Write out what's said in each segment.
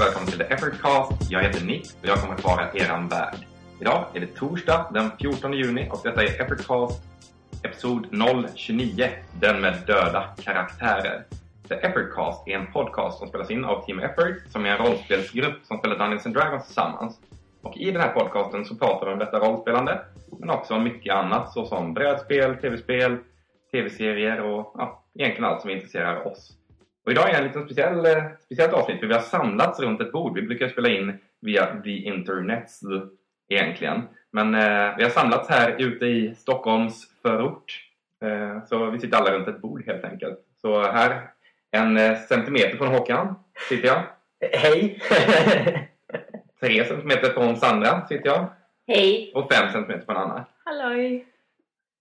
och välkommen till The Effortcast. Jag heter Nick och jag kommer att vara eran värd. Idag är det torsdag den 14 juni och detta är Effortcast episod 029, den med döda karaktärer. The Effortcast är en podcast som spelas in av Team Effort som är en rollspelsgrupp som spelar Dungeons and Dragons tillsammans. Och i den här podcasten så pratar vi om detta rollspelande men också om mycket annat såsom brädspel, tv-spel, tv-serier och ja, egentligen allt som intresserar oss. Och idag är en liten speciell, eh, speciellt avsnitt för vi har samlats runt ett bord. Vi brukar spela in via the internets egentligen. Men eh, vi har samlats här ute i Stockholms förort. Eh, så vi sitter alla runt ett bord helt enkelt. Så här, en eh, centimeter från Håkan sitter jag. Hej! Tre centimeter från Sandra sitter jag. Hej! Och fem centimeter från Anna. Halloj!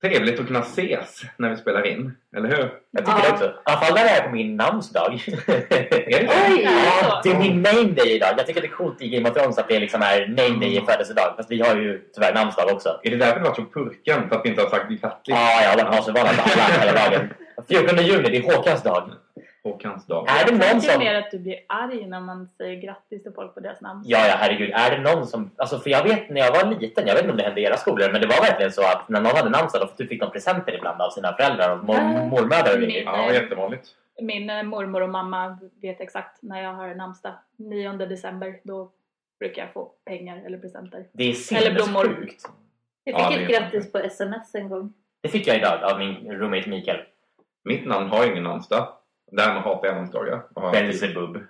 Trevligt att kunna ses när vi spelar in, eller hur? Jag tycker Ja. det också. I alla fall när det är på min namnsdag. Är det Oj! ja, det är min name day idag. Jag tycker det är coolt i Game of Thrones att det liksom är name day i födelsedag. Fast vi har ju tyvärr namnsdag också. Är det därför du varit så purken? För att vi inte har sagt grattis? Ja, jag har varit asförbannad på alla hela dagen. 14 juni, det är Håkans dag. Håkans dag. Är det Jag någon tänker som... mer att du blir arg när man säger grattis till folk på deras namn. Ja, ja, herregud. Är det någon som... Alltså, för jag vet när jag var liten, jag vet inte om det hände i era skolor, men det var verkligen så att när någon hade namnsdag, då fick de presenter ibland av sina föräldrar och mor Ah. mormödrar och Min-. Ja, jättevanligt. Min eh, mormor och mamma vet exakt när jag har namnsdag. 9 december, då brukar jag få pengar eller presenter. Det är Eller blommor. sinnessjukt. Jag Ja, fick det ett grattis på sms en gång. Det fick jag idag av min roommate Mikael. Mitt namn har ingen namnsdag. Därmed hatar jag namnsdagar. Och har- Belzebub.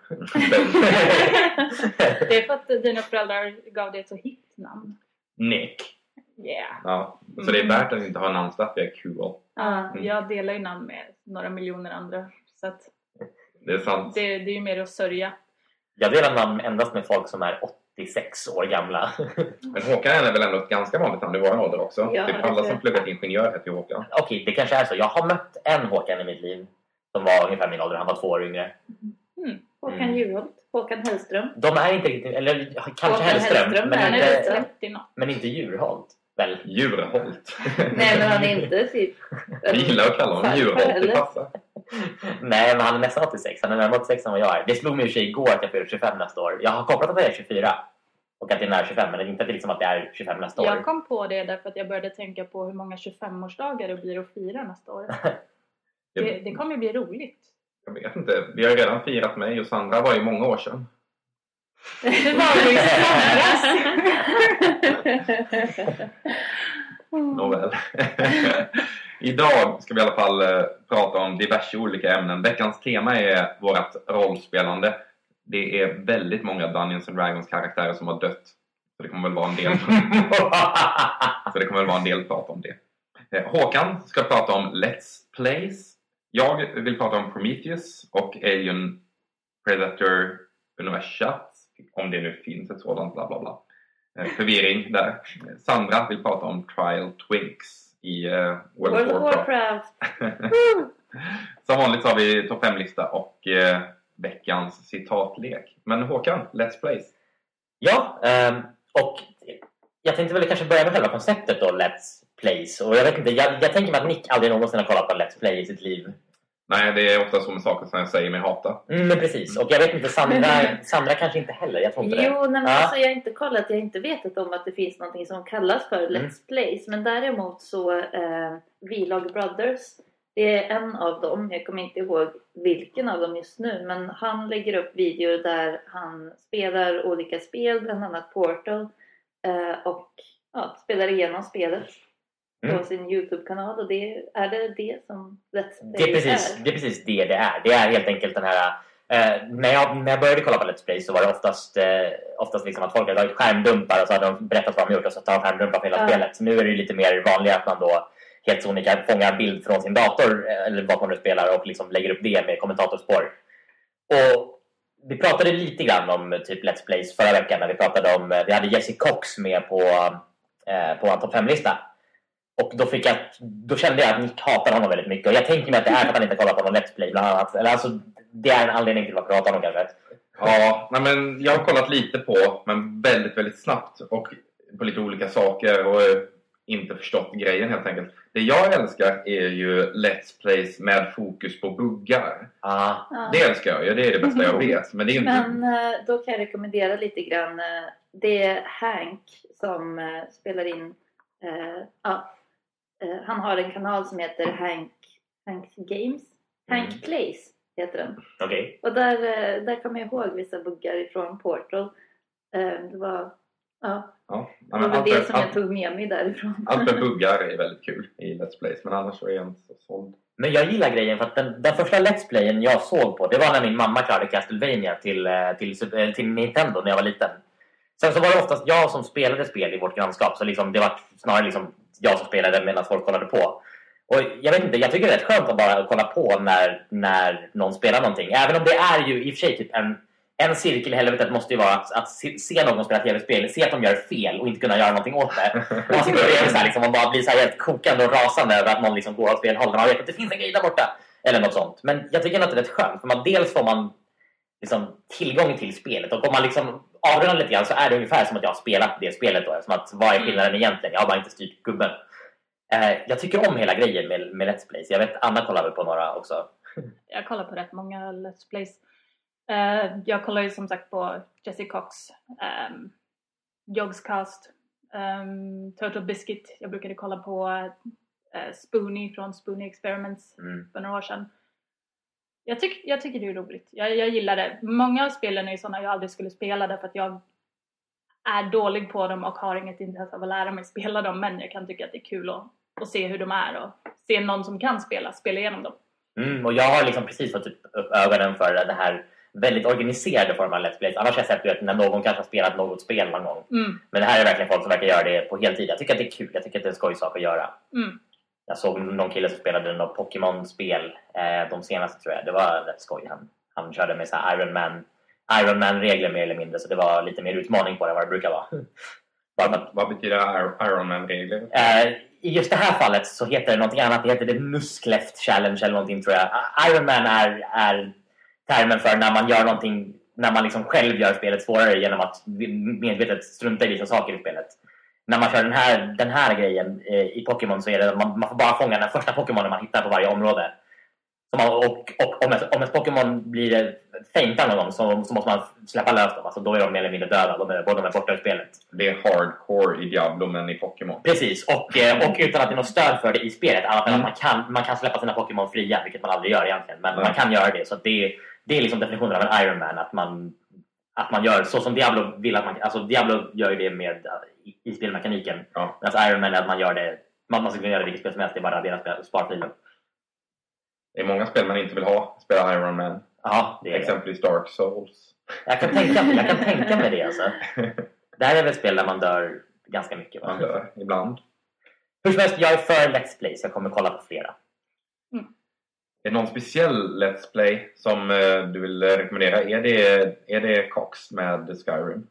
Det är för att dina föräldrar gav dig ett så hippt namn. Nick. Yeah. Ja, så det är värt att inte ha namnsdag för jag är cool. Ja, Mm. Jag delar ju namn med några miljoner andra. Så att Det är sant. det, det är ju mer att sörja. Jag delar namn endast med folk som är 86 år gamla. Men Håkan är väl ändå ett ganska vanligt namn i vår ålder också? Ja, typ det alla som pluggat ingenjör heter ju Håkan. Okej, det kanske är så. Jag har mött en Håkan i mitt liv som var ungefär min ålder. Han var två år yngre. Håkan Mm. Juholt, Håkan Hellström. De är inte riktigt... Eller kanske Håkan Hellström, Hellström men, inte, 30 något. men inte Djurholt. Väl? Djurholt. Nej men han är inte typ... Vi gillar att kalla honom Djurholt. Det passar. Nej, men han är nästan 86. Han är närmare 86 än vad jag är. Det slog mig i och för sig igår att jag fyller 25 nästa år. Jag har kopplat att jag är 24 och att jag är nära 25, men inte att det, liksom att det är 25 nästa år. Jag kom på det därför att jag började tänka på hur många 25-årsdagar det blir att fira nästa år. Det, det kommer bli roligt. jag vet inte. Vi har redan firat mig och Sandra var ju många år sedan. Det var ju. Nåväl. Idag ska vi i alla fall eh, prata om diverse olika ämnen. Veckans tema är vårt rollspelande. Det är väldigt många Dungeons and Dragons karaktärer som har dött. Så det kommer väl vara en del, så det kommer väl vara en del prat om det. Eh, Håkan ska prata om Let's Plays. Jag vill prata om Prometheus och Alien Predator Universat. Om det nu finns ett sådant, bla bla bla. Eh, Förvirring där. Sandra vill prata om Trial Twinks i eh, World, World of Warcraft. Som vanligt så har vi topp 5-lista och eh, veckans citatlek. Men Håkan, Let's Plays. Ja, ehm, och jag tänkte väl kanske börja med själva konceptet då, Let's Plays. Och jag vet inte, jag, jag tänker mig att Nick aldrig någonsin har kollat på Let's Play i sitt liv. Nej, det är ofta så med saker som jag säger mig hata. Mm, men precis, och jag vet inte, Sandra, Sandra kanske inte heller, jag tror inte det. Jo, nej, men Ja. alltså, jag har inte kollat. Jag har inte vetat om att det finns någonting som kallas för Mm. Let's Plays. Men däremot så eh, Vlog Brothers. Det är en av dem. Jag kommer inte ihåg vilken av dem just nu. Men han lägger upp videor där han spelar olika spel. Bland annat Portal. Eh, och ja, spelar igenom spelet. Mm. På sin Youtube-kanal. Och det är det det som Let's Play Det är, precis, det är precis det det är. Det är helt enkelt den här... Eh, när, jag, när jag började kolla på Let's Play så var det oftast, eh, oftast liksom att folk hade tagit skärmdumpar och så hade de berättat vad de gjort och så tar de skärmdumpar på hela Ja. spelet. Så nu är det lite mer vanligt att man då helt sonika fångar bild från sin dator eh, eller vad man nu spelar och liksom lägger upp det med kommentatorspår. Och vi pratade lite grann om eh, typ Let's Plays förra veckan när vi pratade om... eh, Vi hade Jesse Cox med på, eh, på en topp 5-lista. Och då, fick jag, då kände jag att Nick hatar honom väldigt mycket. Och jag tänker mig att det är för att han inte kollar på någon Let's Play bland annat. Eller alltså, det är en anledning till varför jag hatar honom kanske. Ja, nej, men jag har kollat lite på, men väldigt, väldigt snabbt. Och på lite olika saker. Och eh, inte förstått grejen helt enkelt. Det jag älskar är ju Let's Plays med fokus på buggar. Ah, Ja. Det älskar jag ju, det är det bästa jag vet. Men det är inte... Men eh, då kan jag rekommendera lite grann. eh, Det är Hank som spelar in. Ja, eh, han har en kanal som heter Hank, Hank Games. Hank Mm. Plays heter den. Okej. Och där, eh, där kommer jag ihåg vissa buggar ifrån Portal. Eh, Det var, ja, Ja, det men var väl allt, det som jag tog med mig därifrån. allt med buggar är väldigt kul i Let's Plays. Men annars är jag inte så såld. Men jag gillar grejen för att den, den första Let's Playen jag såg på det var när min mamma klarade Castlevania till, till, eh, till Nintendo när jag var liten. Sen så var det oftast jag som spelade spel i vårt grannskap så liksom, det var snarare liksom jag som spelade medan folk kollade på. Och jag vet inte, jag tycker det är rätt skönt att bara kolla på när, när någon spelar någonting. Även om det är ju i och för sig typ en, en cirkel i helvetet måste ju vara att, att se, någon spela tv-spel, se att de gör fel och inte kunna göra någonting åt det. Man sitter bredvid så här, liksom, bara blir så helt kokande och rasande över att någon liksom går åt fel håll när man vet att det finns en grej där borta. Eller något sånt. Men jag tycker att det är rätt skönt. För man, dels får man liksom, tillgång till spelet. Och om man liksom avrundar lite grann så är det ungefär som att jag har spelat det spelet. Då, som att, vad är skillnaden egentligen? Jag har bara inte styrt gubben. Eh, jag tycker om hela grejen med, med Let's Plays. Jag vet Anna kollar väl på några också. Jag kollar på rätt många Let's Plays. Eh, jag kollar ju som sagt på Jesse Cox, um, Jogscast, um, Turtle Biscuit. Jag brukade kolla på eh, Spoonie från Spoonie Experiments Mm. för några år sedan. Jag, tyck, jag tycker det är roligt. Jag, jag gillar det. Många av spelen är ju sådana jag aldrig skulle spela därför att jag är dålig på dem och har inget intresse av att lära mig spela dem men jag kan tycka att det är kul att, att se hur de är och se någon som kan spela, spela igenom dem. Mm, och jag har liksom precis fått upp, upp ögonen för det här väldigt organiserade formen av Let's Plays. Annars har jag sett vet, när någon kanske har spelat något spel någon gång. Mm, Men det här är verkligen folk som verkar göra det på heltid. Jag tycker att det är kul. Jag tycker att det är en skoj sak att göra. mm. Jag såg någon kille som spelade något Pokémon-spel. Eh, de senaste tror jag. Det var rätt skoj. Han, han körde med så här Iron Man Iron Man-regler mer eller mindre. Så det var lite mer utmaning på det än vad det brukar vara. Att, Vad betyder Ir- Iron Man-regler? eh, I just det här fallet så heter det någonting annat. Det heter det Muskleft Challenge eller någonting tror jag. Iron Man är, är termen för när man gör någonting när man liksom själv gör spelet svårare genom att medvetet strunta i vissa saker i spelet. När man kör den här, den här grejen eh, i Pokémon så är det att man, man får bara fånga den första Pokémonen man hittar på varje område. Man, och och om, ett, om ett Pokémon blir faintar någon gång så, så måste man släppa lös dem. Alltså då är de mer eller mindre döda. De är, de är borta ur spelet. Det är hardcore i Diablo men i Pokémon. Precis, och, eh, och utan att det är något stöd för det i spelet. Annat än Mm. att man kan, man kan släppa sina Pokémon fria, vilket man aldrig gör egentligen. Men Nej. man kan göra det. Så det, det är liksom definitionen av en Iron Man. Att man, att man gör så som Diablo vill att man Alltså Diablo gör ju det med, i, spelmekaniken. Ja. Medan Iron Man är att man gör det... Man, man ska kunna göra det vilket spel som helst. Det är bara deras spel- sparfilen. Det är många spel man inte vill ha. Spela Iron Man. Ja, det är det. Exempelvis Dark Souls. Jag kan tänka, jag kan tänka mig det alltså. Det här är väl ett spel där man dör ganska mycket va? Man dör ibland. Hur som helst, jag är för Let's Plays. Jag kommer kolla på flera. Är det någon speciell Let's Play som eh, du vill rekommendera? Är det, är det Cox med Skyrim?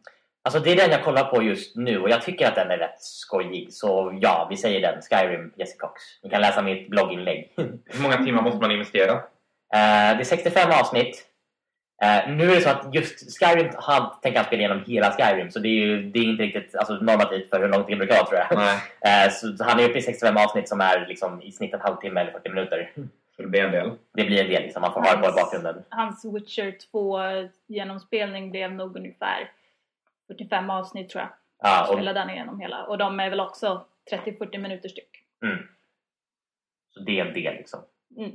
Alltså det är den jag kollar på just nu och jag tycker att den är rätt skojig. Så ja, vi säger den. Skyrim, Jesse Cox. Ni kan läsa mitt blogginlägg. Hur många timmar måste man investera? det är 65 avsnitt. Eh, nu är det så att just Skyrim har tänkt jag spela igenom hela Skyrim så det är ju det är inte riktigt alltså, normativt för hur långt det brukar vara tror jag. Nej, Eh, så, så han är uppe i 65 avsnitt som är liksom, i snitt en halvtimme eller 40 minuter. så det blir en del. Det blir en del liksom, man får ha det på i bakgrunden. Hans Witcher 2 genomspelning blev nog ungefär 45 avsnitt tror jag. Ja, och, Spelade han igenom hela. Och de är väl också 30-40 minuter styck. mm. Så det är en del liksom. Mm.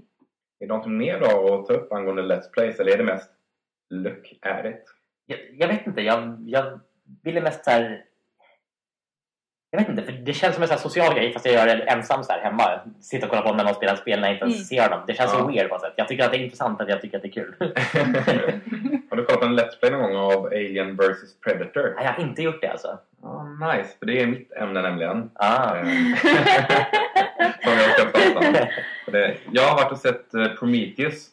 Är det något mer då att ta upp angående Let's Plays eller är det mest look at it? Jag, jag vet inte, jag, jag ville mest så här... Jag vet inte, för det känns som en sån här social grej fast jag gör det ensam så här hemma. Sitta och kolla på när någon spelar spel när jag inte ens Mm. ser dem. Det känns Ja. så weird på något sätt. Jag tycker att det är intressant att jag tycker att det är kul. Har du kollat på en Let's Play någon gång av Alien vs Predator? Nej, jag har inte gjort det alltså. Ah, nice, för det är mitt ämne nämligen. Ah. Eh, Som jag ska prata om. Det- Jag har varit och sett eh, Prometheus.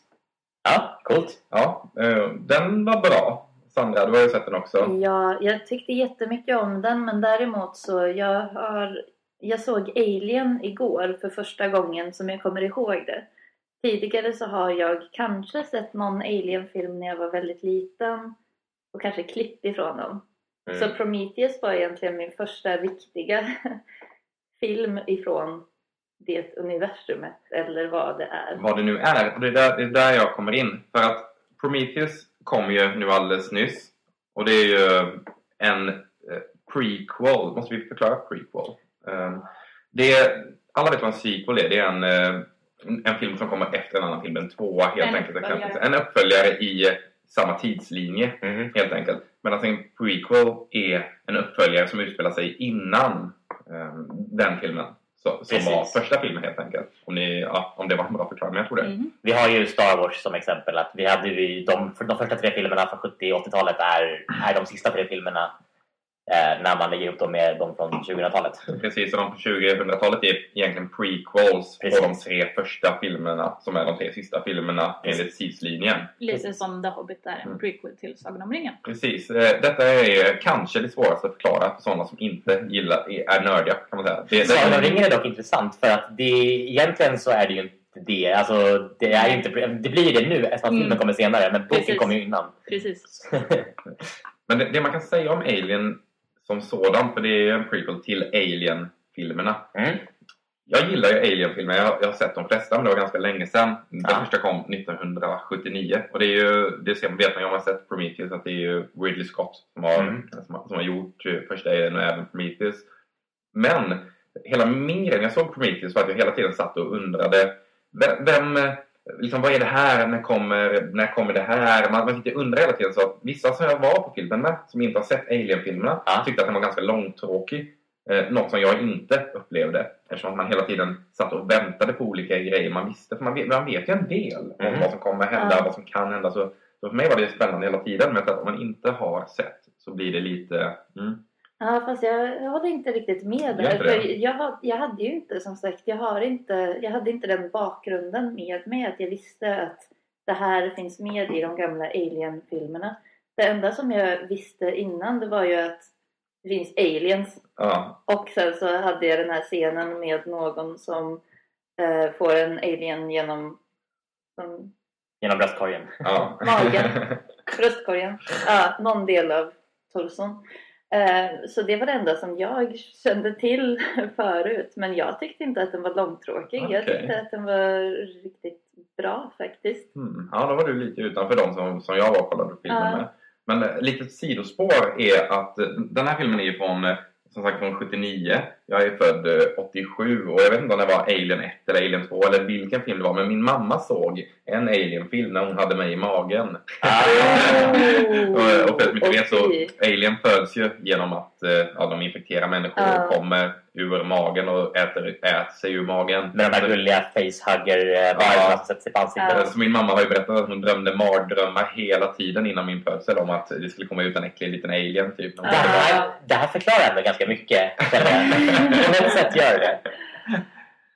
Ja, coolt. Ja, eh, den var bra. Sandra, du har ju sett den också. Ja, jag tyckte jättemycket om den men däremot så jag har jag såg Alien igår för första gången som jag kommer ihåg det. Tidigare så har jag kanske sett någon Alien-film när jag var väldigt liten och kanske klipp ifrån dem. Mm. Så Prometheus var egentligen min första riktiga film ifrån det universumet eller vad det är. Vad det nu är. Och det är där, det är där jag kommer in. För att Prometheus kom ju nu alldeles nyss. Och det är ju en eh, prequel. Måste vi förklara prequel? Um, det är, alla vet vad en sequel är. Det är en, eh, en film som kommer efter en annan film. En tvåa helt En enkelt. uppföljare. En uppföljare i samma tidslinje Mhm. helt enkelt. Medan en prequel är en uppföljare som utspelar sig innan ehm, den filmen. Så, som Precis. var första filmen helt enkelt. Om, ni, ja, om det var en bra förklaring, men jag tror det. Mhm. Vi har ju Star Wars som exempel. Att vi hade ju de, de första tre filmerna från 70 och 80-talet är, är de sista tre filmerna när man lägger ihop dem med de från 2000-talet. Precis, och de på 2000-talet är egentligen prequels Precis. på de tre första filmerna som är de tre sista filmerna enligt tidslinjen. Lite som The Hobbit är en Mm. prequel till Sagan om ringen. Precis. Eh, Detta är kanske det svåraste att förklara för sådana som inte gillar, är nördiga kan man säga. Det, Sagan om ringen är dock intressant för att det, egentligen så är det ju inte det. Alltså, det, är inte, det blir det nu eftersom Mm. filmen kommer senare men boken Precis. kommer ju innan. Precis. Men det, det man kan säga om Alien som sådan, för det är en prequel till Alien-filmerna. Mm. Jag gillar ju Alien-filmer, jag, jag har sett de flesta men det var ganska länge sedan. Den Ja. första kom 1979 och det är ju, det ser, vet man ju om man har sett Prometheus att det är ju Ridley Scott som har, Mm. som, har- som har gjort eh, första Alien och även Prometheus. Men hela min grej när jag såg Prometheus var att jag hela tiden satt och undrade vem, vem liksom, vad är det här? När kommer, när kommer det här? Man, man sitter och undrar hela tiden. Så att vissa som jag var på filmen med, som inte har sett Alien-filmerna, Ja. tyckte att den var ganska långtråkig. Eh, något som jag inte upplevde eftersom man hela tiden satt och väntade på olika grejer man visste. För man vet, man vet ju en del om Mhm. vad som kommer hända, Ja. vad som kan hända. Så, så för mig var det spännande hela tiden. Men att om man inte har sett så blir det lite... Mm, Ja, fast jag, jag håller inte riktigt med där. inte För det? jag, jag hade ju inte, som sagt, jag, har inte, jag hade inte den bakgrunden med mig att jag visste att det här finns med i de gamla Alien-filmerna. Det enda som jag visste innan det var ju att det finns aliens ja, och sen så hade jag den här scenen med någon som eh, får en alien genom som, Genom bröstkorgen. ja. Magen. bröstkorgen. Ja, någon del av torson. Eh, så det var det enda som jag kände till förut. Men jag tyckte inte att den var långtråkig. Jag Okej. tyckte att den var riktigt bra faktiskt. Mm. Ja, då var du lite utanför dem som, som jag var och kollade på filmen Ja. med. Men eh, lite sidospår är att eh, den här filmen är ju från, som sagt, från 79. Jag är född eh, 87 och jag vet inte om det var Alien 1 eller Alien 2 eller vilken film det var. Men min mamma såg en Alien-film när hon hade mig i magen. och, och för att ni inte vet så. Alien föds ju genom att eh, ja, de infekterar människor Ja. och kommer ur magen och äter, äter sig ur magen. Med de här gulliga facehugger-vibbarna som sätter sig på ansiktet. Ja. Så min mamma har ju berättat att hon drömde mardrömmar hela tiden innan min födsel om att det skulle komma ut en äcklig liten alien typ. Det här, det här förklarar ändå ganska mycket. På något sätt gör det.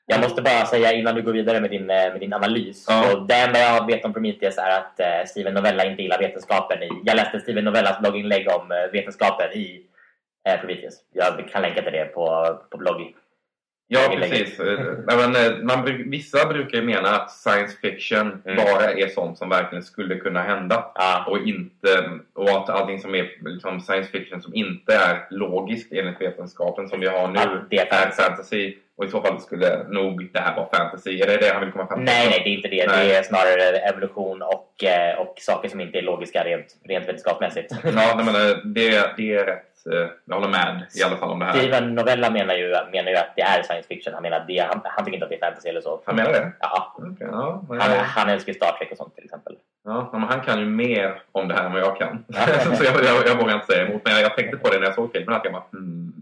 Jag måste bara säga innan du går vidare med din, med din analys. Ja. Så det enda jag vet om Prometheus är att eh, Steven Novella inte gillar vetenskapen. I, jag läste Steven Novellas blogginlägg om eh, vetenskapen i eh, Prometheus. Jag kan länka till det på, på blogg. Ja, precis. Eh, men, eh, man, vissa brukar ju mena att science fiction Mm. bara är sånt som verkligen skulle kunna hända. Ja, Och, inte, och att allting som är liksom, science fiction som inte är logiskt enligt vetenskapen som vi har nu det är är fantasy. Och i så fall skulle nog det här vara fantasy. Är det det han vill komma fram till? nej, nej, det är inte det. Nej. Det är snarare evolution och, eh, och saker som inte är logiska rent, rent vetenskapsmässigt. Ja, nej, men, eh, det, det är rätt. eh, Jag håller med i alla fall om det här. Steven Novella menar ju, menar ju att det är science fiction. Han, menar det, han, han tycker inte att det är fantasy eller så. Han menar det? Ja, Okej, ja, men- han, han älskar ju Star Trek och sånt till exempel. Ja, men han kan ju mer om det här än vad jag kan. så jag, jag, jag vågar inte säga emot. Men jag, jag tänkte på det när jag såg filmen. Att jag bara, hmm.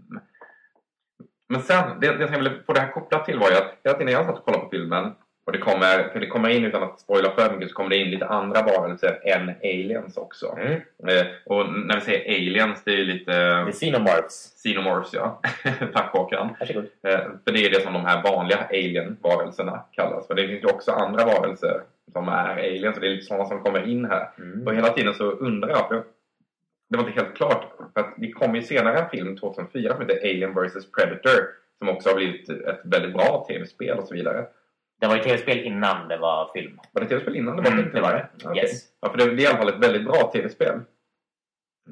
Men sen, det, det som jag ville få det här kopplat till var ju att hela tiden jag satt och kollade på filmen och det kommer, för det kommer in utan att spoila för mycket så kommer det in lite andra varelser än aliens också. Mm. Eh, och när vi säger aliens, det är ju lite The Xenomorphs. Xenomorphs, ja. Tack Håkan. Varsågod. Eh, För det är det som de här vanliga alien-varelserna kallas. För det finns ju också andra varelser som är aliens. Så det är lite sådana som kommer in här. Mm. Och hela tiden så undrar jag, för det var inte helt klart. För att det kom ju senare en film 2004 som heter Alien vs Predator. Som också har blivit ett väldigt bra tv-spel och så vidare. Det var ju tv-spel innan det var film. Var det tv-spel innan? Det var Mm, inte det var det. Okej. Yes. Ja, för det, det är i alla fall ett väldigt bra tv-spel.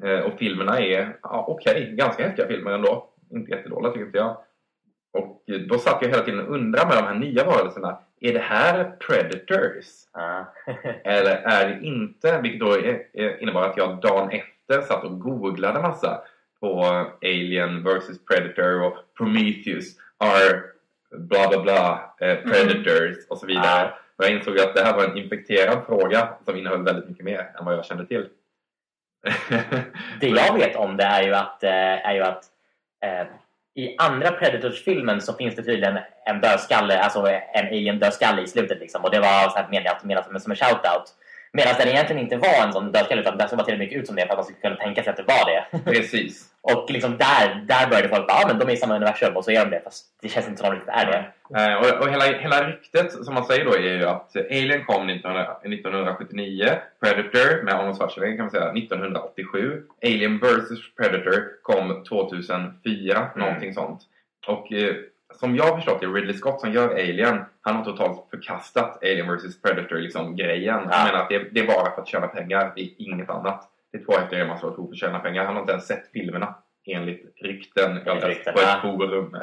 Eh, och filmerna är ja, okej, ganska häftiga filmer ändå. Inte jättedåliga tycker inte jag. Och då satt jag hela tiden och undrade med de här nya varelserna. Är det här predators? Ja. Eller är det inte? Vilket då är- innebar att jag dagen efter satt och googlade massa på Alien vs Predator och Prometheus are bla bla bla eh, predators och så vidare. Ja. Och jag insåg att det här var en infekterad fråga som innehöll väldigt mycket mer än vad jag kände till. Det jag vet om det är ju att, eh, är ju att eh, i andra Predators-filmen så finns det tydligen en dödskalle, alltså en alien-dödskalle i slutet liksom. Och det var så här som, som en shout-out. Medan den egentligen inte var en sån dödskalle utan den skulle vara tillräckligt mycket ut som det för att man skulle kunna tänka sig att det var det. Precis. Och liksom där, där började folk bara, ja men de är i samma universum och så är de det. Fast det känns inte som de riktigt är det. Eh, och och hela, hela ryktet som man säger då är ju att Alien kom 1900, 1979, Predator med Arnold Schwarzenegger kan man säga 1987, Alien vs Predator kom 2004, någonting sånt. Och eh, som jag har förstått det, Ridley Scott som gör Alien, han har totalt förkastat Alien vs Predator liksom grejen. Ja. Han menar att det, det är bara för att tjäna pengar, det är inget annat. Det är två häftiga man slår ihop för att tjäna pengar. Han har inte ens sett filmerna enligt rykten jag läst på ett forum.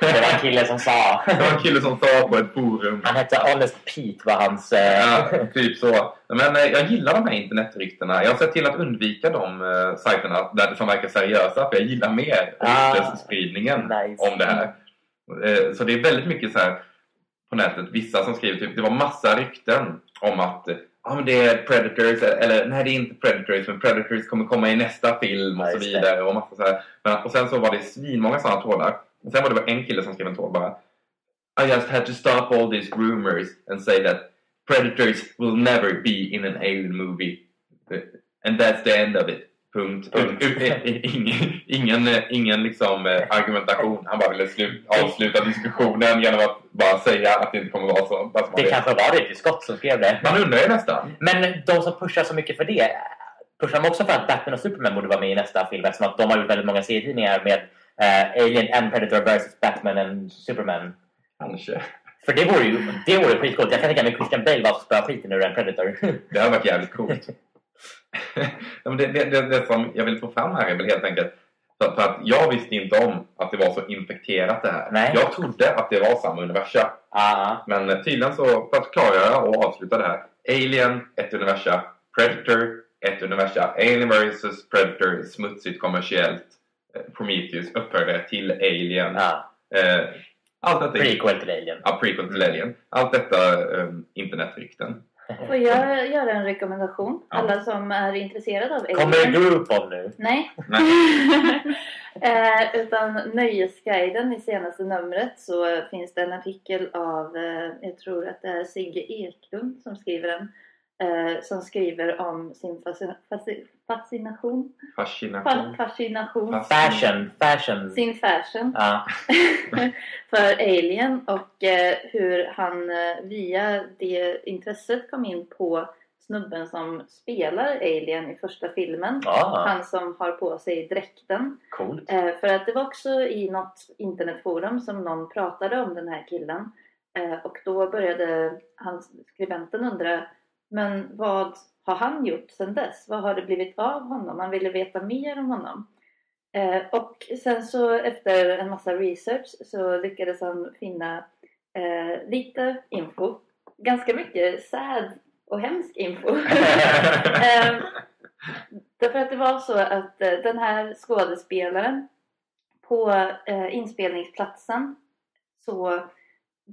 det var en kille som sa. Det var en kille som sa på ett forum. Han hette Honest Pete var hans... Eh, Ja, typ så. Men eh, jag gillar de här internetryktena. Jag har sett till att undvika de eh, sajterna där, som verkar seriösa för jag gillar mer Ah. ryktesspridningen Nice. om det här. Så det är väldigt mycket så här på nätet. Vissa som skriver typ, det var massa rykten om att ja, men det är Predators eller nej det är inte Predators men Predators kommer komma i nästa film och så vidare. Och, massa så här. Men, och sen så var det svinmånga sådana trådar. Och sen var det bara en kille som skrev en tråd bara I just had to stop all these rumors and say that Predators will never be in an alien movie. And that's the end of it. Punkt. Ingen, ingen, ingen liksom eh, argumentation. Han bara ville slut, avsluta diskussionen genom att bara säga att det inte kommer vara så. Det kanske var Ridley Scott som skrev det. man undrar ju nästan. Men de som pushar så mycket för det, pushar de också för att Batman och Superman borde vara med i nästa film eftersom att de har gjort väldigt många serietidningar med eh, Alien and Predator vs Batman and Superman. Kanske. För det vore ju det vore skitcoolt. Jag kan tänka mig Christian Bale var spöa skiten ur en Predator. Det hade varit jävligt coolt. Det, det, det, det som jag vill få fram här är väl helt enkelt för, för att jag visste inte om att det var så infekterat det här. Nej. Jag trodde att det var samma universum. Ah, Men tydligen så, för att klargöra och avsluta det här. Alien, ett universum. Predator, ett universum. Alien vs Predator, smutsigt kommersiellt. Eh, Prometheus upphörde till Alien. ah. Eh, allt detta... Prequel till Alien. Ja, prequel till Alien. Allt detta um, internetrykten. Får jag göra en rekommendation? Ja. Alla som är intresserade av Alien. Kommer Groupon nu? Nej. Nej. eh, utan Nöjesguiden i senaste numret så finns det en artikel av, eh, jag tror att det är Sigge Eklund som skriver den. Eh, som skriver om sin fascin- fasci- fascination. Fa- Fascination. fascination. Fas- Fashion. Fashion. Sin fashion Ja. för Alien och eh, hur han eh, via det intresset kom in på snubben som spelar Alien i första filmen. Ah, Han som har på sig dräkten. coolt. Eh, för att det var också i något internetforum som någon pratade om den här killen. Eh, och då började han, skribenten undra, men vad har han gjort sedan dess? Vad har det blivit av honom? Man ville veta mer om honom. Eh, och sen så efter en massa research så lyckades han finna eh, lite info. Ganska mycket sad och hemsk info. Eh, därför att det var så att eh, den här skådespelaren på eh, inspelningsplatsen så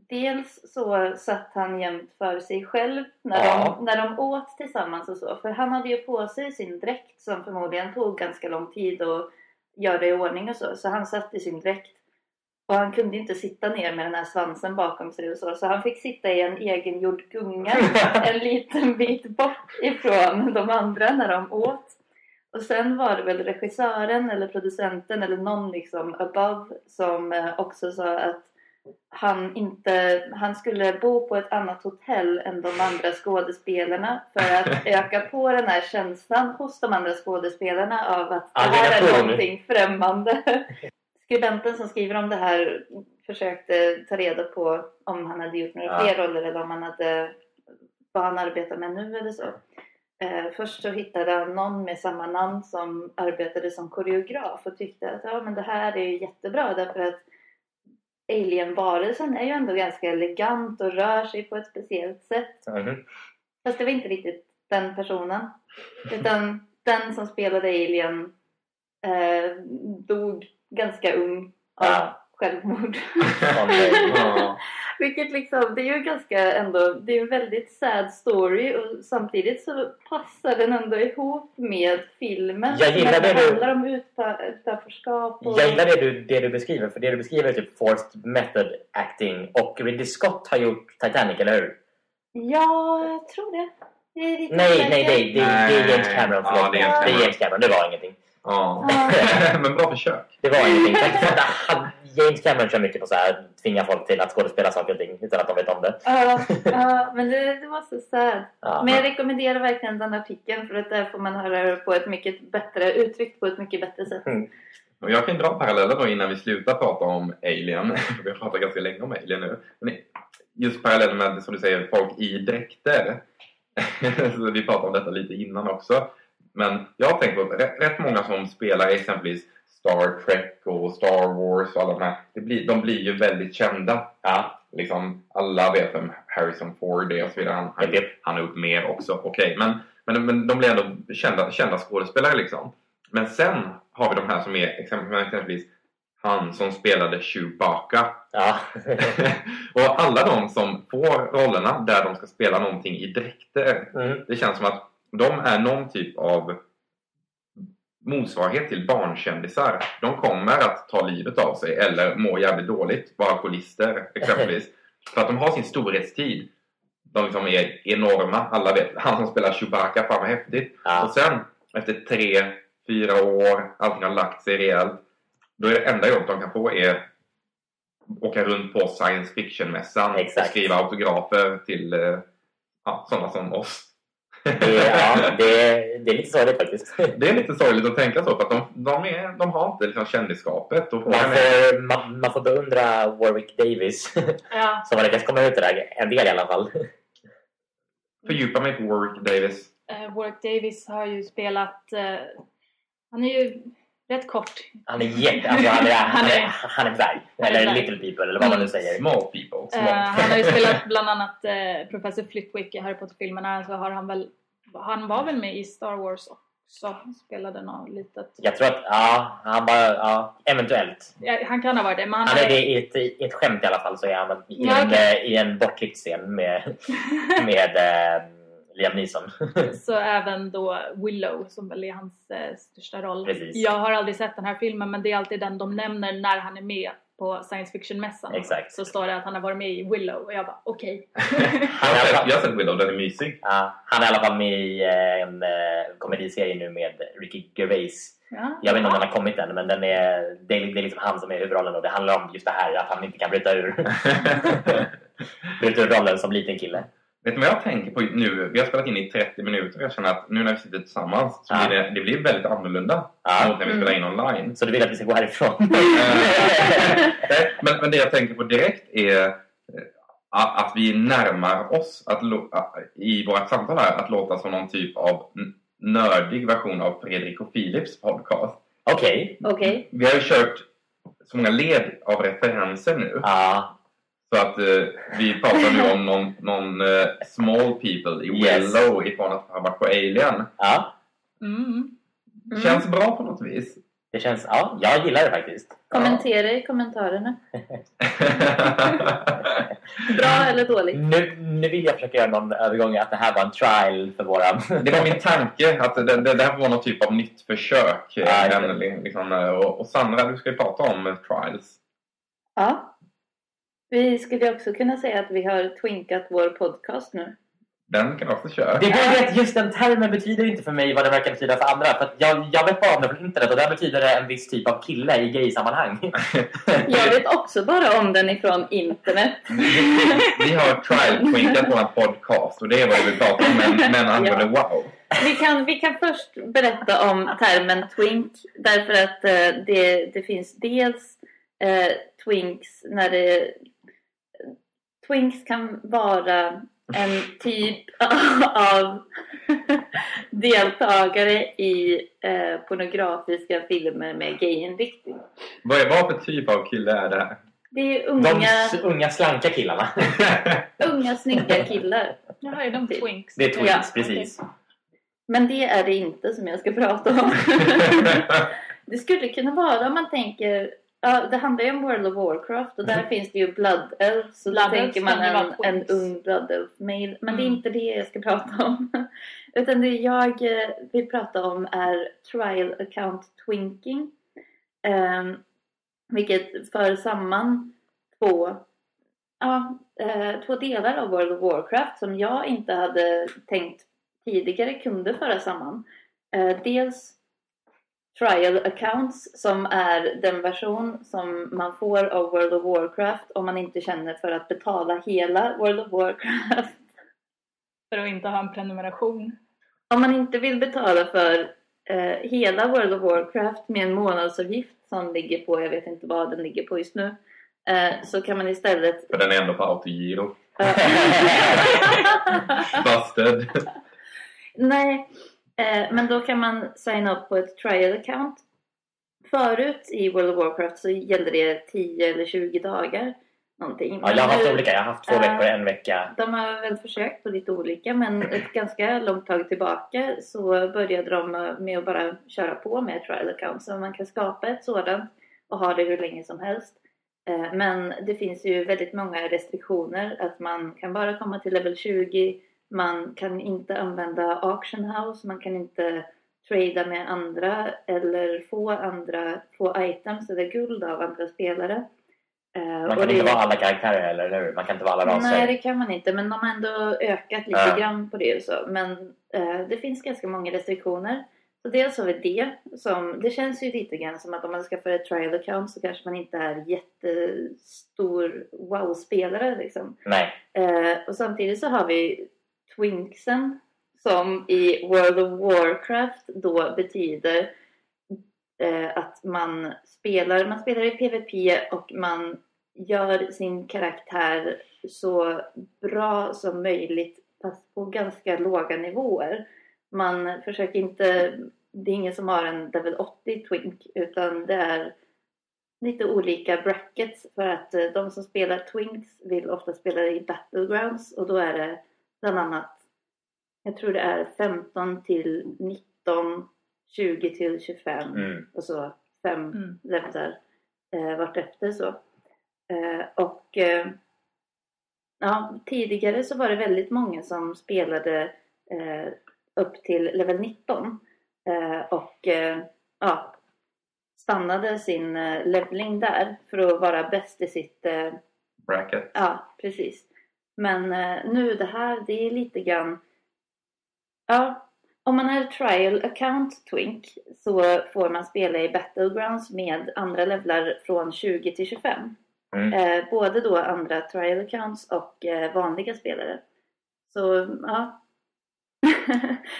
dels så satt han jämt för sig själv när, Ja. de, när de åt tillsammans och så. För han hade ju på sig sin dräkt som förmodligen tog ganska lång tid att göra i ordning och så. Så han satt i sin dräkt och han kunde inte sitta ner med den här svansen bakom sig och så. Så han fick sitta i en egengjord gunga en liten bit bort ifrån de andra när de åt. Och sen var det väl regissören eller producenten eller någon liksom above som eh, också sa att han inte, han skulle bo på ett annat hotell än de andra skådespelarna för att öka på den här känslan hos de andra skådespelarna av att det här är någonting främmande. Skribenten som skriver om det här försökte ta reda på om han hade gjort några fler roller eller om han hade vad han arbetar med nu eller så. Eh, först så hittade han någon med samma namn som arbetade som koreograf och tyckte att ja, men det här är jättebra därför att alien-varelsen är ju ändå ganska elegant och rör sig på ett speciellt sätt. Mhm. Fast det var inte riktigt den personen. Utan den som spelade Alien eh, dog ganska ung av Ja. självmord. Vilket liksom, det är ju ganska ändå, det är en väldigt sad story och samtidigt så passar den ändå ihop med filmen. Jag gillar det det du- handlar om utpa- utanförskap och... Jag gillar det du, det du beskriver, för det du beskriver är typ forced method acting. Och Ridley Scott har gjort Titanic, eller hur? Ja, jag tror det. det Nej, nej, nej, det, det är. James Cameron. Ja, Förlåt. det är James det är. James Cameron, det var ingenting. Ja. Men bra försök. Det var ingenting. James Cameron kör mycket på så här tvinga folk till att skådespela saker och ting utan att de vet om det. Ja, ja, men det, det var så sad. Ja. Men jag rekommenderar verkligen den artikeln för att där får man höra det på ett mycket bättre, uttryckt på ett mycket bättre sätt. Och jag kan dra paralleller då innan vi slutar prata om Alien. vi har pratat ganska länge om Alien nu. Men just parallellen med, som du säger, folk i dräkter. Vi pratade om detta lite innan också. Men jag har tänkt på rätt, rätt många som spelar exempelvis Star Trek och Star Wars och alla de här. Det blir, de blir ju väldigt kända. Ja, liksom, alla vet vem Harrison Ford är och så vidare. Han, han, han har gjort mer också. Okej, men, men, men de blir ändå kända, kända skådespelare liksom. Men sen har vi de här som är exempelvis han som spelade Chewbacca. Ja. och alla de som får rollerna där de ska spela någonting i dräkter. Mm. Det känns som att de är någon typ av motsvarighet till barnkändisar. De kommer att ta livet av sig eller må jävligt dåligt, vara alkoholister exempelvis. För att de har sin storhetstid. De liksom är enorma, alla vet. Han som spelar Chewbacca, fan vad häftigt. Och Ja. sen efter tre, fyra år, allting har lagt sig rejält. Då är det enda jobb de kan få är åka runt på science fiction-mässan och skriva autografer till eh, ja, sådana som oss. Det, är- ja, det, är- det är lite sorgligt faktiskt. Det är lite sorgligt att tänka så för att de, de, är, de har inte liksom kändisskapet. Och Man får, man, man får beundra Warwick Davis Ja, som har lyckats komma ut det där en del i alla fall. fördjupa mig på Warwick Davis. eh, Warwick Davis har ju spelat... Eh, han är ju rätt kort. Han är jätte... Alltså han, är, han, är, han är dvärg. Eller little people eller vad man nu säger. Small people. Eh, han har ju spelat bland annat eh, Professor Flitwick i Harry Potter-filmerna. Så har han väl... Han var väl med i Star Wars också. Spelade något litet... Jag tror att, ja, han bara, ja, eventuellt. Ja, han kan ha varit det. Men han, Han är det i ett, i ett skämt i alla fall så är han i, Ja, en, okej. eh, i en bortklippt scen med, med Liam Neeson. Så även då Willow som väl är hans eh, största roll. Precis. Jag har aldrig sett den här filmen men det är alltid den de nämner när han är med på science fiction-mässan. Exakt. Så står det att han har varit med i Willow och jag bara okej. Sett- jag har sett Willow, den är mysig. Ja, han är i alla fall med i eh, en eh, komediserie nu med Ricky Gervais. Ja. Jag vet inte om den har kommit än men den är, det, är, det är liksom han som är huvudrollen och det handlar om just det här att han inte kan bryta ur, bryta ur rollen som liten kille. Vet du vad jag tänker på nu? Vi har spelat in i 30 minuter och jag känner att nu när vi sitter tillsammans så blir det, det blir väldigt annorlunda Ja. mot när vi Mm. spelar in online. Så du vill att vi ska gå härifrån? Nej, men, men det jag tänker på direkt är eh, att vi närmar oss att, i vårt samtal här att låta som någon typ av nördig version av Fredrik och Philips podcast. Okej. Okej. Vi har ju kört så många led av referenser nu Ja, så att eh, vi pratar nu om någon, någon eh, small people i Yes. Willow ifrån att ha varit på Alien. ja. Mm. Mm. Känns bra på något vis. Det känns, ja, jag gillar det faktiskt. Kommentera i kommentarerna. Bra eller dåligt? Nu, nu vill jag försöka göra någon övergång att det här var en trial för våran... Det var min tanke att det, det, det här var någon typ av nytt försök. eh, Ja, en, liksom, eh, och, och Sandra, du ska ju prata om eh, trials. Ja. Vi skulle också kunna säga att vi har twinkat vår podcast nu. Den kan också köra. Det är att just den termen betyder inte för mig vad det verkar betyda för andra. För att jag, jag vet bara om det från internet och där betyder det en viss typ av kille i gay-sammanhang. Jag vet också bara om den ifrån internet. Vi, vi har trial-twinkat vår podcast och det är vad vi vill prata om, men, men angående wow. Vi kan, vi kan först berätta om termen twink därför att eh, det, det finns dels eh, twinks när det... Twinks kan vara en typ av deltagare i eh, pornografiska filmer med gayinriktning. Vad är vad för typ av kille är det här? Det är De unga, s- unga slanka killarna. unga snygga killar. Jaha, är de twinks? Det är twinks, Ja, precis. Men det är det inte som jag ska prata om. det skulle kunna vara om man tänker Ja, det handlar ju om World of Warcraft och där finns det ju Blood Elf så Blood då tänker man en, en ung Blood Elf male. Men det är Mm. inte det jag ska prata om. Utan det jag eh, vill prata om är Trial Account Twinking. Ehm, vilket för samman två, ja, eh, två delar av World of Warcraft som jag inte hade tänkt tidigare kunde föra samman. Eh, dels trial accounts som är den version som man får av World of Warcraft om man inte känner för att betala hela World of Warcraft. För att inte ha en prenumeration. Om man inte vill betala för eh, hela World of Warcraft med en månadsavgift som ligger på, jag vet inte vad den ligger på just nu, eh, så kan man istället För den är ändå på autogiro. Busted. Nej, eh, men då kan man signa upp på ett trial account. Förut i World of Warcraft så gällde det 10 eller 20 dagar. Någonting. Ja, jag har haft nu- olika. Jag har haft två veckor, en vecka. De har väl försökt på lite olika men ett ganska långt tag tillbaka så började de med att bara köra på med trial account. Så man kan skapa ett sådant och ha det hur länge som helst. Eh, Men det finns ju väldigt många restriktioner. Att man kan bara komma till level 20. Man kan inte använda auction house. Man kan inte trada med andra eller få andra få items eller guld av andra spelare. Eh, Man kan det- inte vara alla karaktärer heller, eller hur? Man kan inte vara alla raser. Nej, det kan man inte. Men de har ändå ökat lite Ja. grann på det. Och så. Men eh, det finns ganska många restriktioner. Så dels har vi det. Som, det känns ju lite grann som att om man ska få ett trial account så kanske man inte är jättestor wow-spelare. Liksom. Nej. Eh, och samtidigt så har vi twinksen som i World of Warcraft då betyder eh, att man spelar, man spelar i PVP och man gör sin karaktär så bra som möjligt fast på ganska låga nivåer. Man försöker inte, det är ingen som har en level 80 twink utan det är lite olika brackets för att eh, de som spelar Twinks vill ofta spela i Battlegrounds och då är det bland annat jag tror det är 15 till 19, 20 till 25 Mm. och så fem Mm. levlar eh, vartefter så. Eh, och eh, ja, tidigare så var det väldigt många som spelade eh, upp till level 19 eh, och eh, ja, stannade sin eh, levling där för att vara bäst i sitt eh, Bracket. Ja, precis. Men eh, nu det här, det är lite grann... Ja, om man är trial account twink så får man spela i battlegrounds med andra levlar från 20 till 25. Mm. Eh, både då andra trial accounts och eh, vanliga spelare. Så, ja.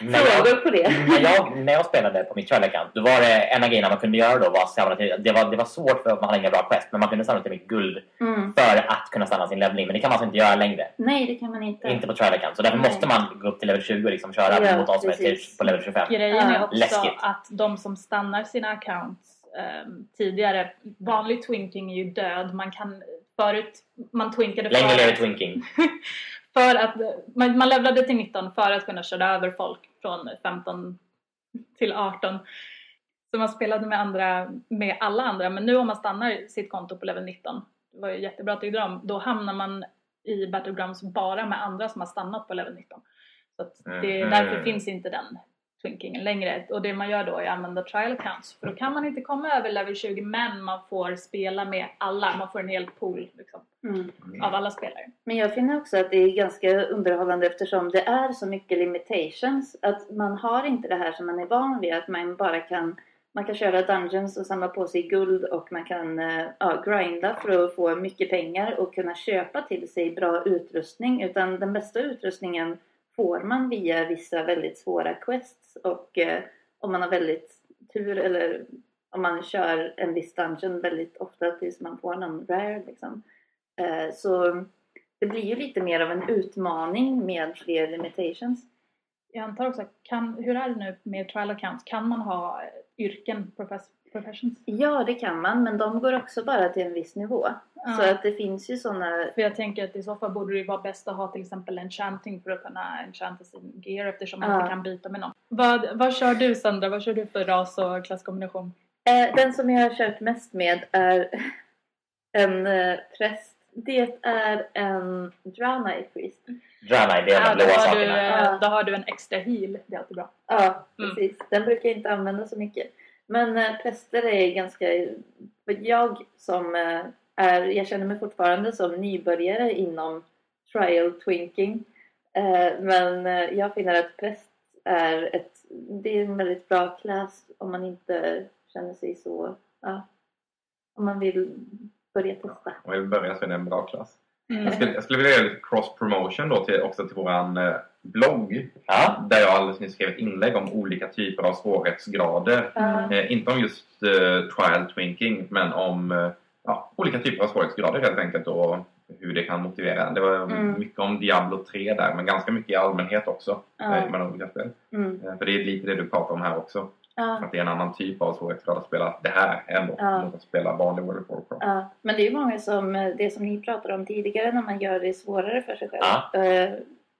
När jag- på det? när, jag, när jag spelade på mitt trial account, då var det en av grejerna man kunde göra då var att samla till, det var, det var svårt för att man hade inga bra quest, men man kunde samla till mycket guld Mm. för att kunna stanna sin leveling. Men det kan man alltså inte göra längre. Nej, det kan man inte. Inte på trial account. Så därför Nej. måste man gå upp till level 20 och liksom köra Ja, mot är precis. på level 25. Grejen är också läskigt. att de som stannar sina accounts ehm, tidigare, vanlig twinking är ju död. Man kan förut, man twinkade Länge för, lever twinking. för att man, man levlade till 19 för att kunna köra över folk från 15 till 18. Så man spelade med, andra, med alla andra men nu om man stannar sitt konto på level 19, det var ju jättebra tyckte de, då hamnar man i Battlegrounds bara med andra som har stannat på level 19. Så det, Mhm. därför finns inte den twinkingen längre. Och det man gör då är att använda trial accounts. För då kan man inte komma över level 20 men man får spela med alla. Man får en hel pool liksom, Mm. av alla spelare. Men jag finner också att det är ganska underhållande eftersom det är så mycket limitations. Att man har inte det här som man är van vid. Att man bara kan, man kan köra dungeons och samla på sig guld och man kan eh, ja, grinda för att få mycket pengar och kunna köpa till sig bra utrustning. Utan den bästa utrustningen får man via vissa väldigt svåra quests. Och eh, om man har väldigt tur eller om man kör en viss dungeon väldigt ofta tills man får någon rare liksom. Eh, Så det blir ju lite mer av en utmaning med fler limitations. Jag antar också, kan, hur är det nu med trial accounts? Kan man ha yrken, professor, professions? Ja, det kan man, men de går också bara till en viss nivå. Ja. Så att det finns ju sådana... För jag tänker att i så fall borde det vara bäst att ha till exempel enchanting för att kunna enchanta sin gear eftersom man Ja. inte kan byta med någon. Vad, vad kör du Sandra? Vad kör du för ras och klasskombination? Eh, den som jag har kört mest med är en eh, präst. Det är en Drana Priest. Drama, det är Ja, de då, blåa har du, sakerna. eh, Ja. då har du en extra heal. Det är alltid bra. Ja, Mm. precis. Den brukar jag inte använda så mycket. Men eh, präster är ganska... för Jag som eh, är... Jag känner mig fortfarande som nybörjare inom trial twinking. Eh, men eh, jag finner att präst är ett... Det är en väldigt bra klass om man inte känner sig så... Ja, om man vill börja testa. Om jag vill börja så är det en bra klass. Mm. Jag skulle, jag skulle vilja göra lite cross promotion då till, också till våran eh, blogg. Ja. Där jag alldeles nyss skrev ett inlägg om olika typer av svårighetsgrader. Mm. Eh, inte om just eh, trial twinking men om eh, ja, olika typer av svårighetsgrader helt enkelt och hur det kan motivera. Det var Mm. mycket om Diablo 3 där men ganska mycket i allmänhet också. Eh, med olika spel. Mm. Eh, för det är lite det du pratar om här också. Att det är en annan typ av svårighetsgrad att spela det här Ja. mot att spela vanlig World of Warcraft. Men det är ju många som, eh, det som ni pratade om tidigare när man gör det svårare för sig själv.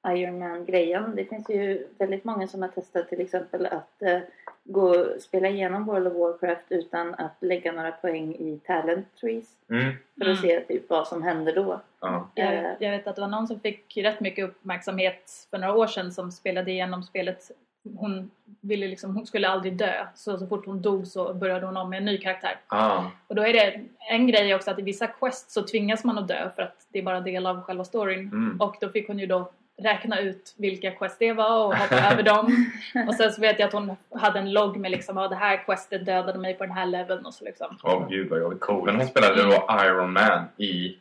Ja. Eh, Iron Man-grejen. Det finns ju väldigt många som har testat till exempel att eh, gå spela igenom World of Warcraft utan att lägga några poäng i talent trees. Mm. För Mm. att se typ vad som händer då. Ja. Jag, Eh, jag vet att det var någon som fick rätt mycket uppmärksamhet för några år sedan som spelade igenom spelet. Hon, ville liksom, hon skulle aldrig dö, så så fort hon dog så började hon om med en ny karaktär. Ah, Och då är det en grej också att i vissa quests så tvingas man att dö för att det är bara en del av själva storyn. mm. Och då fick hon ju då räkna ut vilka quest det var och hoppa över dem. Och sen så vet jag att hon hade en logg med liksom, ja det här questet dödade mig på den här leveln och så liksom. Åh gud vad jobbigt. Coolt. Men hon spelade då Iron Man i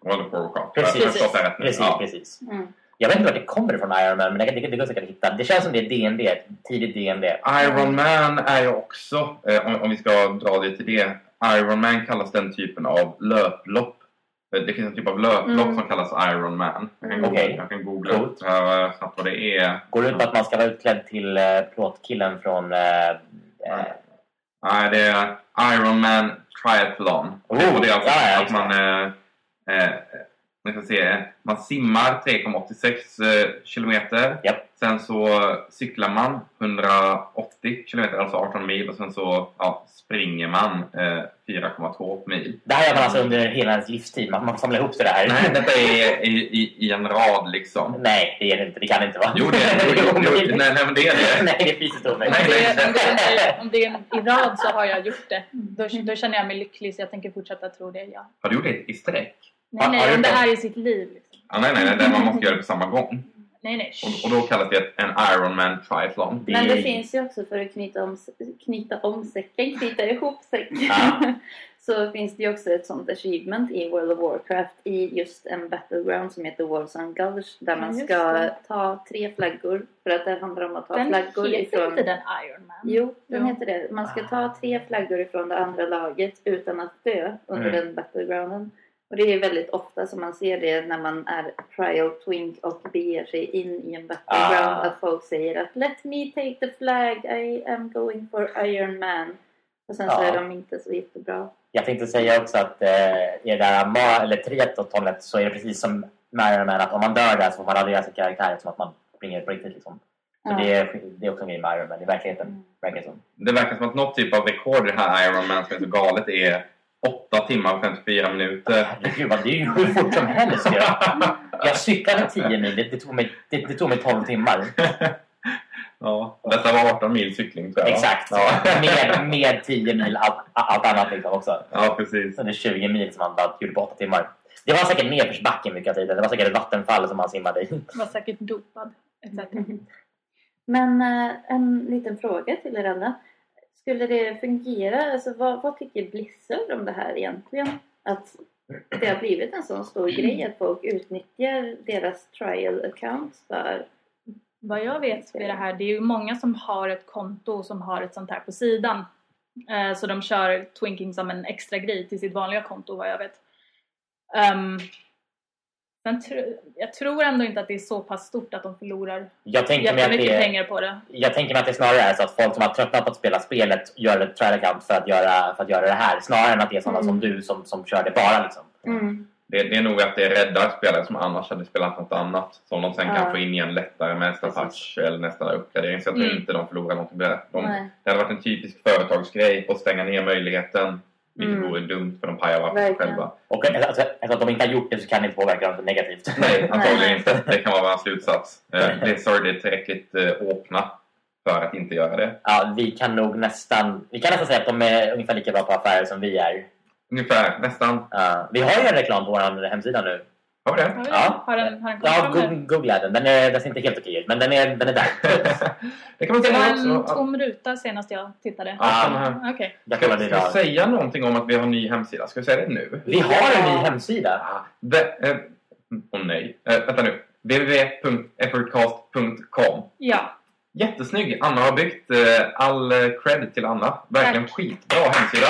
World of Warcraft. Precis. Jag det rätt nu. Precis, Ja. precis. Mm. Jag vet inte vart det kommer ifrån Iron Man, men det, det, det går säkert att hitta. Det känns som det är DND, tidigt DND. Iron Man är ju också, eh, om, om vi ska dra det till det, Iron Man kallas den typen av löplopp. Eh, Det finns en typ av löplopp Mm. som kallas Iron Man. Jag kan Mm. googla, Okej. jag kan googla Coolt. upp här snabbt vad det är. Går det ut på att man ska vara utklädd till uh, plåtkillen från... eh, eh, Nej, det är Iron Man Triathlon. Oh, det är alltså ja, att man, eh, vi får se, man simmar 3,86 eh, kilometer. Japp. Sen så cyklar man 180 kilometer, alltså 18 mil. Och sen så ja, springer man eh, 4,2 mil. det här gör man alltså under hela ens livstid. Man, man samlar ihop det här. Nej, detta är i, i, i en rad liksom. Nej, det är det inte. Det kan det inte vara. Jo, det är jo, jo, jo, nej, nej, men det är det. Nej, det är fysiskt omöjligt. Om Nej, det, nej. är, om, det är, om det är en, i rad så har jag gjort det. Då, då känner jag mig lycklig så jag tänker fortsätta tro det. Ja. Har du gjort det i sträck? Nej, nej, om det det? är i sitt liv. Liksom. Ja, nej, nej, nej, nej, man måste göra det på samma gång. Nej, nej. Och, och då kallas det en Iron Man Triathlon. Men det finns ju också för att knyta om, knyta om säcken, knyta ihop säcken. Ja. så finns det ju också ett sånt achievement i World of Warcraft i just en battleground som heter Warzone Gulch där man just ska det. ta tre flaggor för att det handlar om att ta Den flaggor heter ifrån... inte den Iron Man. Jo, den Jo. heter det. Man ska ta tre flaggor ifrån det andra laget utan att dö under Mm. den battlegrounden. Och det är väldigt ofta som man ser det när man är trial twink och beger sig in i en battleground Ah. att folk säger att Let me take the flag, I am going for Iron Man. Och sen så Ja. är de inte så jättebra. Jag tänkte säga också att eh, i det där ma- eller triathlon så är det precis som med Iron Man att om man dör där så får man radera sin karaktär som att man springer på riktigt. Liksom. Så Ja. det, är, det är också en grej med Iron Man i verkligheten. Mm. Verkar som. Det verkar som att något typ av rekord i det här Iron Man som är så galet är 8 timmar och 54 minuter. Herregud, vad- det är ju hur fort som helst ju. Jag cyklade 10 mil, det, det, tog mig, det, det tog mig 12 timmar. Ja, detta var 18 mil cykling tror jag. Exakt. Ja, Med, med 10 mil allt, allt annat liksom också. ja precis. Så det är 20 mil som han gjorde på 8 timmar. Det var säkert nedförsbacke mycket av tiden. Det var säkert ett vattenfall som han simmade i. var säkert dopad. Etc. Men eh, en liten fråga till er alla. Skulle det fungera? Alltså, vad, vad tycker Blizzard om det här egentligen? Att det har blivit en sån stor grej att folk utnyttjar deras trial accounts för... Vad jag vet är det här, det är ju många som har ett konto som har ett sånt här på sidan. Eh, så de kör Twinking som en extra grej till sitt vanliga konto vad jag vet. Ehm, Sen tr- jag tror ändå inte att det är så pass stort att de förlorar Jag tänker, mig att jättemycket det, pengar på det. jag tänker mig att det snarare är så att folk som har tröttnat på att spela spelet gör ett trial account för att göra, för att göra det här. Snarare än att det är sådana Mm. som du som, som kör det bara. Liksom. Mm. Det, det är nog att det räddar spelare som annars hade spelat något annat. Som de sen Ja. kan få in igen lättare med nästa Precis. patch eller nästa uppgradering. Så jag tror Mm. inte de förlorar någonting på det. De, det hade varit en typisk företagsgrej att stänga ner möjligheten. Vilket Mm. vore dumt för de pajar Verkligen. själva. Och alltså, eftersom att de inte har gjort det så kan det inte påverka dem negativt. Nej, antagligen Nej. inte. Det kan vara en slutsats. Eh, Blizzard är tillräckligt eh, åpna för att inte göra det. Ja, vi kan nog nästan, vi kan nästan säga att de är ungefär lika bra på affärer som vi är. Ungefär, nästan. Ja, vi har ju en reklam på vår hemsida nu. Har vi det? Har, vi, Ja. har den, har den kommit Ja, fram googla den. Den är, den ser inte helt okej ut, men den är, den är där. det kan man Det var också. en att- tom ruta senast jag tittade. Ja. Okej. Jag Ska, vi säga någonting om att vi har en ny hemsida? Ska vi säga det nu? Vi har en ny hemsida. Ah, eh, Åh nej. Eh, vänta nu. www.effortcast.com Ja. Jättesnygg! Anna har byggt. Eh, all eh, cred till Anna. Verkligen Tack. skitbra hemsida.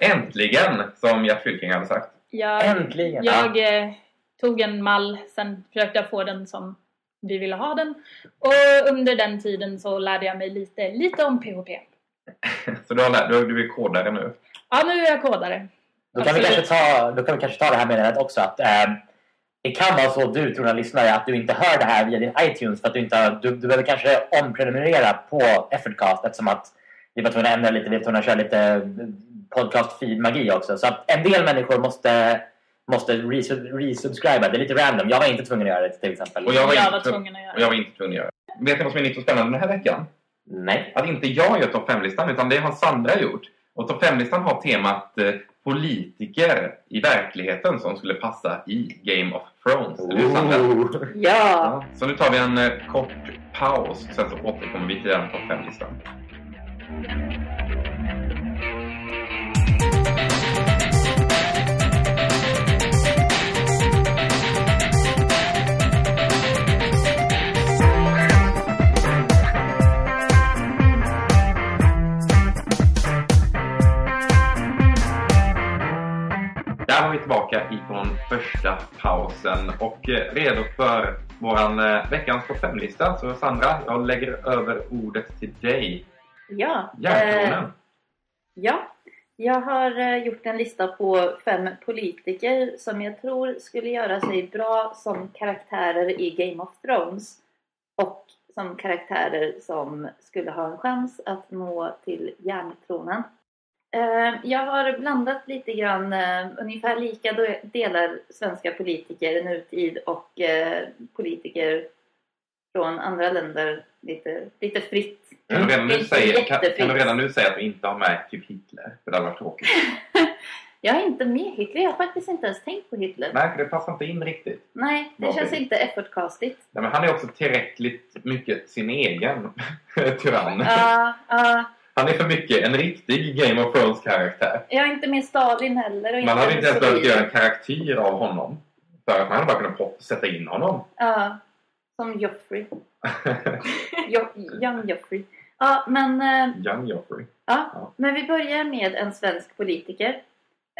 Äntligen! Som Gert Fylking hade sagt. Jag, Äntligen! jag eh, tog en mall, sen försökte jag få den som vi ville ha den. Och under den tiden så lärde jag mig lite, lite om PHP. Så du, har lärt, du, du är kodare nu. Ja, nu är jag kodare. Då kan, vi kanske ta, då kan vi kanske ta det här meddelandet också. Att, eh, det kan vara så du, trogna lyssnare, att du inte hör det här via din iTunes. För att du, inte du, du behöver kanske omprenumerera på Effortcast eftersom att vi var tvungna att ändra lite. Vi var tvungna att köra lite podcast feed-magi också. Så att en del människor måste, måste resub- resubscriba. Det är lite random. Jag var inte tvungen att göra det till exempel. Och jag var, Jag inte, var tv- tvungen att göra och jag var inte tvungen att göra det. Vet ni vad som är nytt och spännande den här veckan? Nej. Att inte jag gör topp 5-listan utan det har Sandra gjort. Och topp 5-listan har temat eh, politiker i verkligheten som skulle passa i Game of Thrones. Eller hur Sandra? Ja, så nu tar vi en eh, kort paus, sen så återkommer vi till den topp 5-listan. Vi tillbaka ifrån första pausen och eh, redo för våran eh, veckans topp 5-lista. Så Sandra, jag lägger över ordet till dig. Ja. eh, ja. Jag har eh, gjort en lista på fem politiker som jag tror skulle göra sig bra som karaktärer i Game of Thrones. Och som karaktärer som skulle ha en chans att nå till järntronen. Eh, Jag har blandat lite grann, eh, ungefär lika delar svenska politiker nutid och eh, politiker från andra länder lite, lite fritt. Kan du, redan nu säga, kan, kan du redan nu säga att du inte har med typ Hitler? För det hade varit tråkigt. Jag är inte med Hitler, jag har faktiskt inte ens tänkt på Hitler. Nej, för det passar inte in riktigt. Nej, det Okej. känns inte effortcastigt. Nej, men han är också tillräckligt mycket sin egen tyrann. Ja, ja. Han är för mycket en riktig Game of Thrones-karaktär. jag är inte med Stalin heller. Och Man hade inte ens behövt göra en karaktär av honom. För att man hade bara kunnat sätta in honom. Ja, som Joffrey. Jo, young Joffrey. Ja, men, eh, Young Joffrey. ja, Ja. men vi börjar med en svensk politiker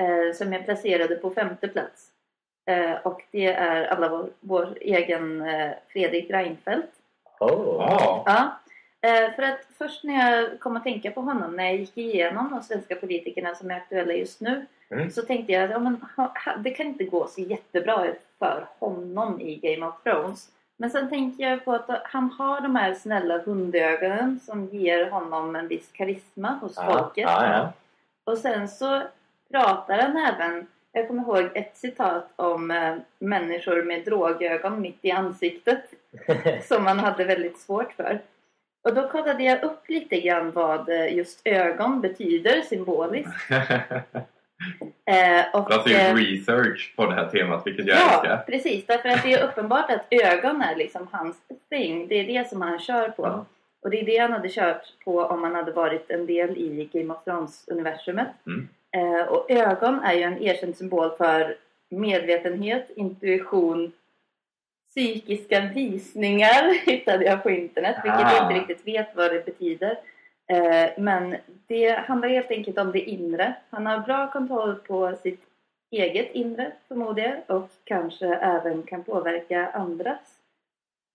eh, som är placerade på femte plats. Eh, och det är alla vår, vår egen eh, Fredrik Reinfeldt. Oh. Ja. Eh, för att först när jag kom att tänka på honom, när jag gick igenom de svenska politikerna som är aktuella just nu, Mm. så tänkte jag att ja, men, det kan inte gå så jättebra för honom i Game of Thrones. Men sen tänker jag på att han har de här snälla hundögonen som ger honom en viss karisma hos Ja, folket. ja, ja. Och sen så pratar han även, jag kommer ihåg ett citat om eh, människor med drogögon mitt i ansiktet som man hade väldigt svårt för. Och då kollade jag upp lite grann vad eh, just ögon betyder symboliskt. Eh, och, Jag har eh, gjort research på det här temat, vilket jag Ja, älskar. precis. Därför att det är uppenbart att ögon är liksom hans thing. Det är det som han kör på. Ja. Och det är det han hade kört på om han hade varit en del i Game of Thrones-universumet. Mm. Eh, och ögon är ju en erkänd symbol för medvetenhet, intuition, psykiska visningar hittade jag på internet. Vilket jag Ah. inte riktigt vet vad det betyder. Eh, men det handlar helt enkelt om det inre. Han har bra kontroll på sitt eget inre förmodar jag och kanske även kan påverka andras.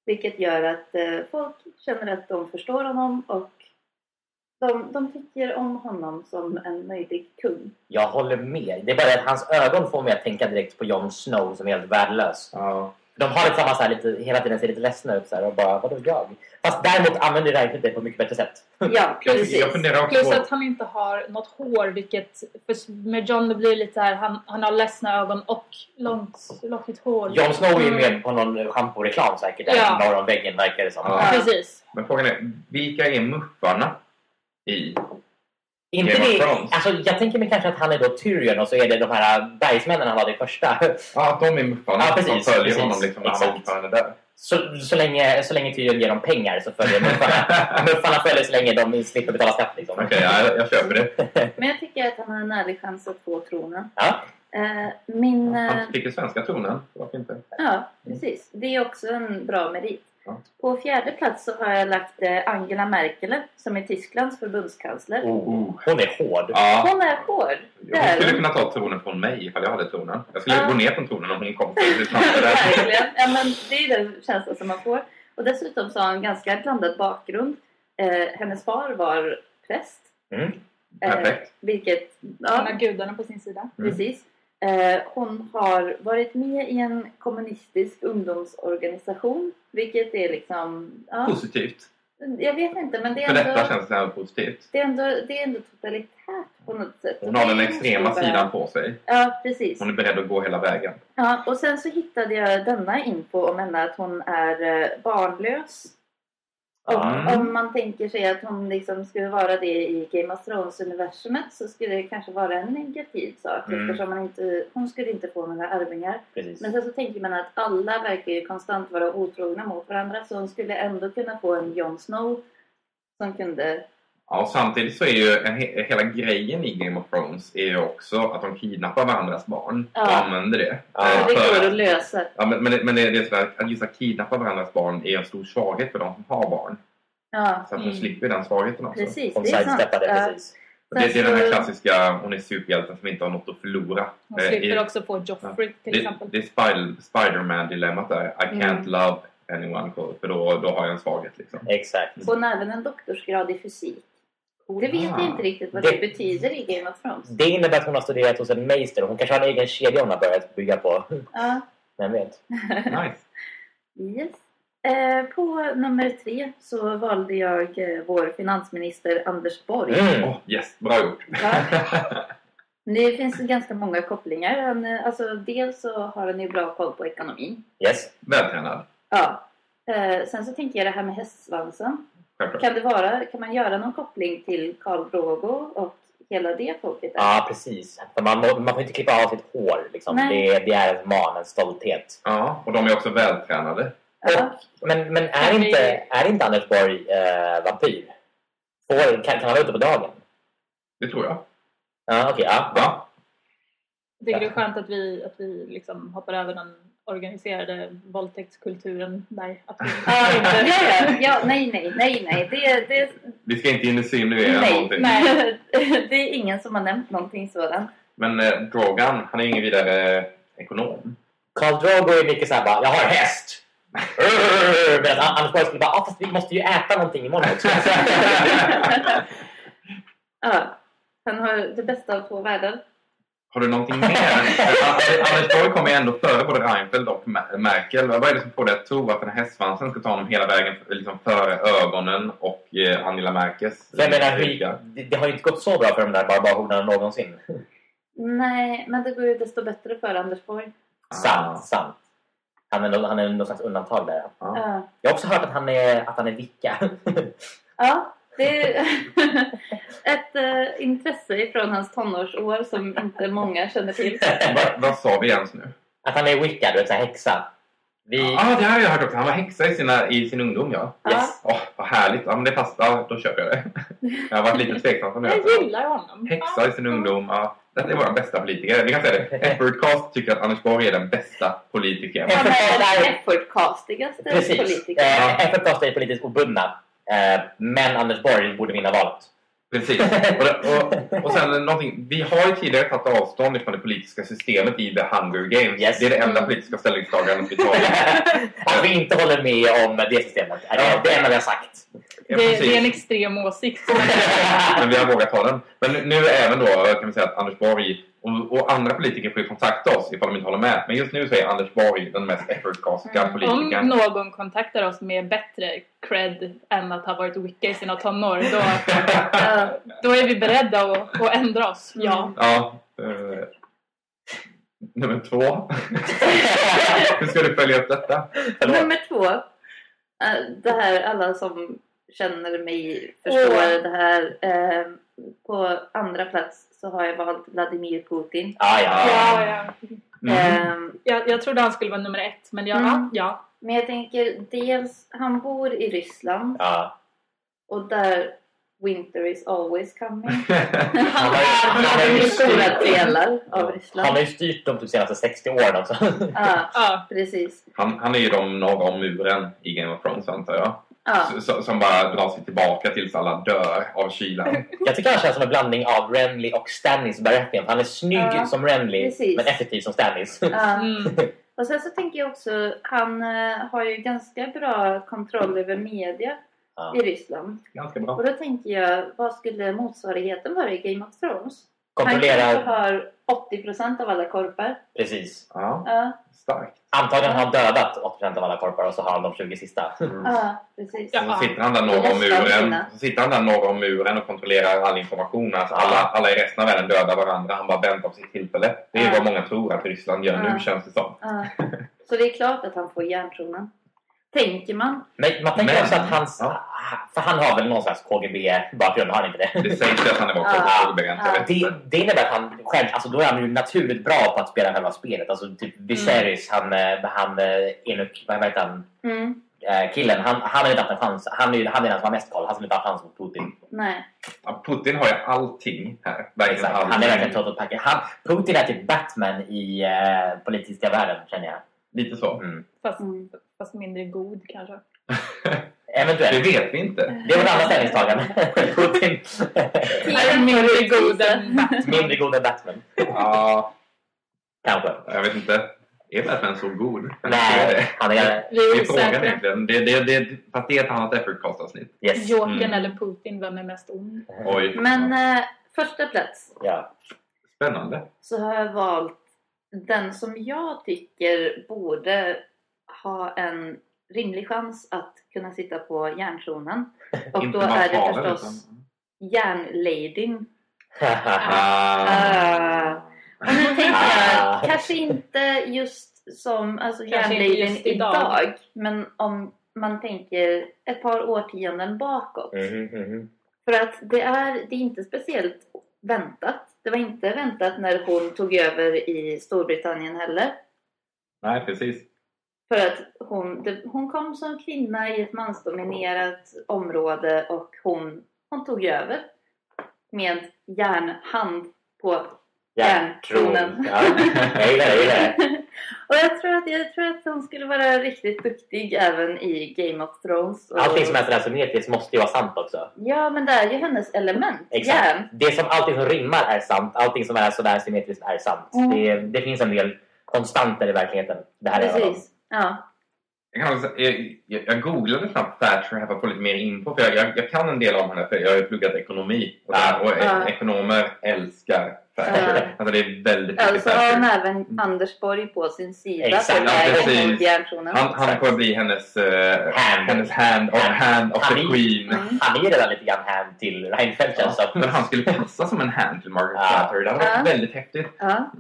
Vilket gör att eh, folk känner att de förstår honom och de, de tycker om honom som en möjlig kung. Jag håller med. Det är bara att hans ögon får mig att tänka direkt på Jon Snow som är helt värdelös. Ja. De har lite samma så här, lite, hela tiden ser lite ledsna ut så här, och bara vadå jag? Fast däremot använder Ragnar det på ett mycket bättre sätt. Ja, Jag, precis. jag funderar också Plus på... att han inte har något hår vilket med John det blir lite så här, han, han har ledsna ögon och långt lockigt hår. Jon Snow är ju Mm. med på någon schamporeklam säkert Ja. norr om väggen verkar det som. Ja. Precis. Men frågan är, vilka är muffarna i... Inte Game det, alltså, jag tänker mig kanske att han är då Tyrion och så är det de här bergsmännen han hade i första. Ja, de är muffarna Ja, precis, som följer precis. honom liksom, när han var Exakt. ordförande där. Så, så, länge, så länge Tyrion ger dem pengar så följer muffarna. muffarna följer så länge de slipper betala skatt. Liksom. Okej, ja, jag, jag köper det. Men jag tycker att han har en ärlig chans att få tronen. Ja. Eh, min... eh, Han fick ju svenska tronen. Varför inte? Ja, precis. Det är också en bra merit. Ja. På fjärde plats så har jag lagt eh, Angela Merkel som är Tysklands förbundskansler. Oh, hon är hård. Ja, Hon är hård. Hon är skulle hon. kunna ta tronen från mig ifall jag hade tronen. Jag skulle Ja. gå ner från tronen om hon kom. Verkligen. Ja, men det är den känslan som man får. Och dessutom så har hon en ganska blandad bakgrund. Eh, hennes far var präst. Mm. Eh, Perfekt. vilket, Han har ja, gudarna på sin sida. Mm. precis. Eh, hon har varit med i en kommunistisk ungdomsorganisation. Vilket är liksom... Ja, Positivt. jag vet inte, men det är För detta ändå... känns det här positivt. Det är, ändå, det är ändå totalitärt på något sätt. Hon har den extrema sidan på sig. Ja, precis. Hon är beredd att gå hela vägen. Ja, och sen så hittade jag denna info om henne att hon är eh, barnlös. Och Mm. om man tänker sig att hon liksom skulle vara det i Game of Thrones-universumet så skulle det kanske vara en negativ sak Mm. eftersom man inte, hon skulle inte få några arvingar. Precis. Men sen så tänker man att alla verkar ju konstant vara otrogna mot varandra så hon skulle ändå kunna få en Jon Snow som kunde... Ja, och samtidigt så är ju en, he- hela grejen i Game of Thrones är ju också att de kidnappar varandras barn och Ja. använder det. Ja. Eh, Det går att- lösa. Ja, men, men, det- men det är det så att just att kidnappa varandras barn är en stor svaghet för de som har barn. Ja, Så att Mm. de slipper den svagheten också. precis. Det är sant. Ja. precis. Och Det, det är den här klassiska, hon är superhjälten som inte har något att förlora. Hon Eh, slipper i- också få Joffrey till det, exempel. det är Spider- Spiderman-dilemmat där. I can't Mm. love anyone för då, då har jag en svaghet. Liksom. Exakt. Hon har även en doktorsgrad i fysik. Det vet Ah. jag inte riktigt vad Det- det betyder i Game of Thrones. Det innebär att hon har studerat hos en meister. Hon kanske har en egen kedja hon har börjat bygga på. Ja, Vem vet? Nice. yes. Eh, på nummer tre så valde jag eh, vår finansminister Anders Borg. Mm. Oh, yes, bra gjort. Ja. Det finns ganska många kopplingar. Han, eh, alltså, dels så har han ju bra koll på ekonomin. Yes. Vältränad. Ja. Eh, sen så tänker jag det här med hästsvansen. Självklart. Kan, det vara, kan man göra någon koppling till Karl Drogo och hela det folket? Ja, precis. Man, må, man får inte klippa av sitt hår. Liksom. Nej. Det, det är en man, en stolthet. Ja, och de är också vältränade. Ja. Men, men är, inte, är inte Anders Borg eh, vampyr? Får, kan, kan han vara ute på dagen? Det tror jag. Ja, okej. ja. Ja. Jag tycker det är skönt att vi, att vi liksom hoppar över den organiserade våldtäktskulturen där. Att Ja, inte... ja, ja, ja, nej, nej, nej, nej. Det, det, Vi ska inte insinuera nej, någonting. nej. det är ingen som har nämnt någonting sådant. Men eh, Drogan, han är ingen vidare eh, ekonom. Karl Drogo är mycket såhär bara, jag har häst! Urr, Medan Anders Borg skulle bara, ah, fast vi måste ju äta någonting imorgon också. Ja, han har det bästa av två världar. Har du någonting mer? Anders Borg kommer ju ändå före både Reinfeldt och Merkel. Vad är det som får dig att tro att den här hästsvansen ska ta honom hela vägen liksom före ögonen och eh, Angela Merkels? För jag menar, hur, det, det har ju inte gått så bra för de där barbarhornorna någonsin. Nej, men det går ju desto bättre för Anders Borg. Sant, sant. Han är, han är någon slags undantag där. Ja. Ja, Jag har också hört att han är, att han är vicka. ja det är ett eh, intresse från hans tonårsår som inte många känner till. Vad, vad sa vi ens nu? att han är wicca, du vet, så här häxa. Vi... Ja, ah, det har jag hört också. Han var häxa i, sina, i sin ungdom, ja. Ja. Yes. Åh, vad härligt. Ja, men det passar. Då köper jag det. Jag har varit lite tveksam som jag. Jag gillar honom. Häxa i sin ungdom. Ja, detta är våra bästa politiker. Vi kan säga det. Effortcast tycker att Anders Borg är den bästa politikern. Han är den effortcastigaste Precis. politikern. Eh, FFK är politiskt obundna. Eh, men Anders Borg borde vinna valet. Precis. Och, och, och sen någonting, vi har ju tidigare tagit avstånd från det politiska systemet i The Hunger Games. Yes. Det är det enda Mm. politiska ställningstagandet vi tar. Att vi inte håller med om det systemet. Är det, Ja. det enda vi har sagt. Ja, Det, det är en extrem åsikt. Men vi har vågat ta den. Men nu- nu även då kan vi säga att Anders Borg och, och andra politiker får ju kontakta oss ifall de inte håller med. Men just nu så är Anders Borg den mest effortcastiga Mm. Om politikern. någon kontaktar oss med bättre cred än att ha varit wicca i sina tonår, då, Ja. då är vi beredda att, att ändra oss. Ja. Ja. eh, nummer två. Hur ska du följa upp detta? Förlåt. Nummer två. eh, Det här, alla som känner mig förstår Åh. det här. eh, På andra plats så har jag valt Vladimir Putin. Ja, ja. Ja, ja. Mm. Eh, Jag, jag trodde han skulle vara nummer ett, men ja, Mm. ja. Men jag tänker dels, han bor i Ryssland ja. och där Winter is always coming. Han har ju- stora styrt- delar av Han har Ryssland. ju styrt de typ senaste 60 åren också. Ja, ja. precis. Han, han är ju de norra om muren i Game of Thrones antar jag. Ja, Som bara drar sig tillbaka tills alla dör av kylan. Jag tycker han känns som en blandning av Renly och Stannis Baratheon. Han är snygg Ja, som Renly, precis. men effektiv som Stannis. ja. Mm. Och sen så tänker jag också, han eh, har ju ganska bra kontroll över media Ja. i Ryssland. Ganska bra. Och då tänker jag, vad skulle motsvarigheten vara i Game of Thrones? Han Kontrollerar... har 80% av alla korpar. Precis. Ja, Ja, starkt. Antagligen har han dödat 80% av alla korpar och så har han de 20 sista. Mm. ja precis. Ja. Så sitter han där norr om muren. sina. Så sitter han där norr om muren och kontrollerar all information. Alltså alla, alla i resten av världen dödar varandra. Han bara väntar på sitt tillfälle. Det är Ja. vad många tror att Ryssland gör Ja. nu känns det som. Ja. Så det är klart att han får järntronen. Tänker man. Men man tänker Men- också att hans... Ja. För han har väl någon slags KGB-bakgrund, har han inte det? Det sägs ju att han är Ja. vapen ja. Det, det innebär att han själv, alltså då är han ju naturligt bra på att spela själva spelet. Alltså typ Viserys, han, eh, han eh, Enuk, vad heter han, Mm. Eh, killen, han, han har inte haft en chans. Han är han är den som har mest koll. Han skulle inte ha chans mot Putin. Nej. Ja, Putin har ju allting här. Verkligen Exakt. allting. Han är verkligen total package. Han, Putin är typ Batman i eh, politiska världen, känner jag. Lite så. Mm. Fast, Mm. Fast mindre god kanske. Det Eventuellt. vet vi inte. Det är vårt andra ställningstagande. Putin. Mindre god än Batman. Mindre god än Batman. Ja, Kanske. jag vet inte. Är Batman så god? Nej, han är... Det Vi är frågan osäkra. egentligen. Det, det, det, fast det är ett annat effortcast-avsnitt. Yes. Jokern Mm. eller Putin, vem är mest ond? Oj. Men eh, första plats Ja. Spännande. så har jag valt den som jag tycker borde ha en rimlig chans att kunna sitta på järntronen. Och då är det förstås utan- järnladyn. Ah. Och nu tänker jag, Ah. kanske inte just som alltså järnladyn just idag. idag. Men om man tänker ett par årtionden bakåt. Mhm, mhm. För att det är, det är inte speciellt väntat. Det var inte väntat när hon tog över i Storbritannien heller. Nej, precis. För att hon, det, hon kom som kvinna i ett mansdominerat område och hon, hon tog över med järnhand på järntronen. Ja, jag gillar det. Jag gillar det. och jag tror, att, jag tror att hon skulle vara riktigt duktig även i Game of Thrones. Och, Allting som är sådär symmetriskt måste ju vara sant också. Ja, men det är ju hennes element. Exakt. Järn. Det som, allting som rimmar är sant. Allting som är sådär symmetriskt är sant. Mm. Det, det finns en del konstanter i verkligheten. Det här. Precis. Ja. Jag, kan också, jag, jag, jag googlade snabbt Thatcher här för att få lite mer info. För jag, jag, jag kan en del om henne för jag har ju pluggat ekonomi. Och, Ja. och Ja. ekonomer älskar Ja. Alltså det är väldigt mycket Alltså har hon Thatcher. även Anders Borg på sin sida Exakt, ja, järntronen. Han, han får bli hennes, eh, Hand. hennes hand, of, Hand. hand of the Han är- queen. Mm. Han är redan lite grann hand till Reinfeldt Ja, som. men han skulle passa som en hand till Margaret Ja. Thatcher. Det hade varit Ja. väldigt häftigt. Ja.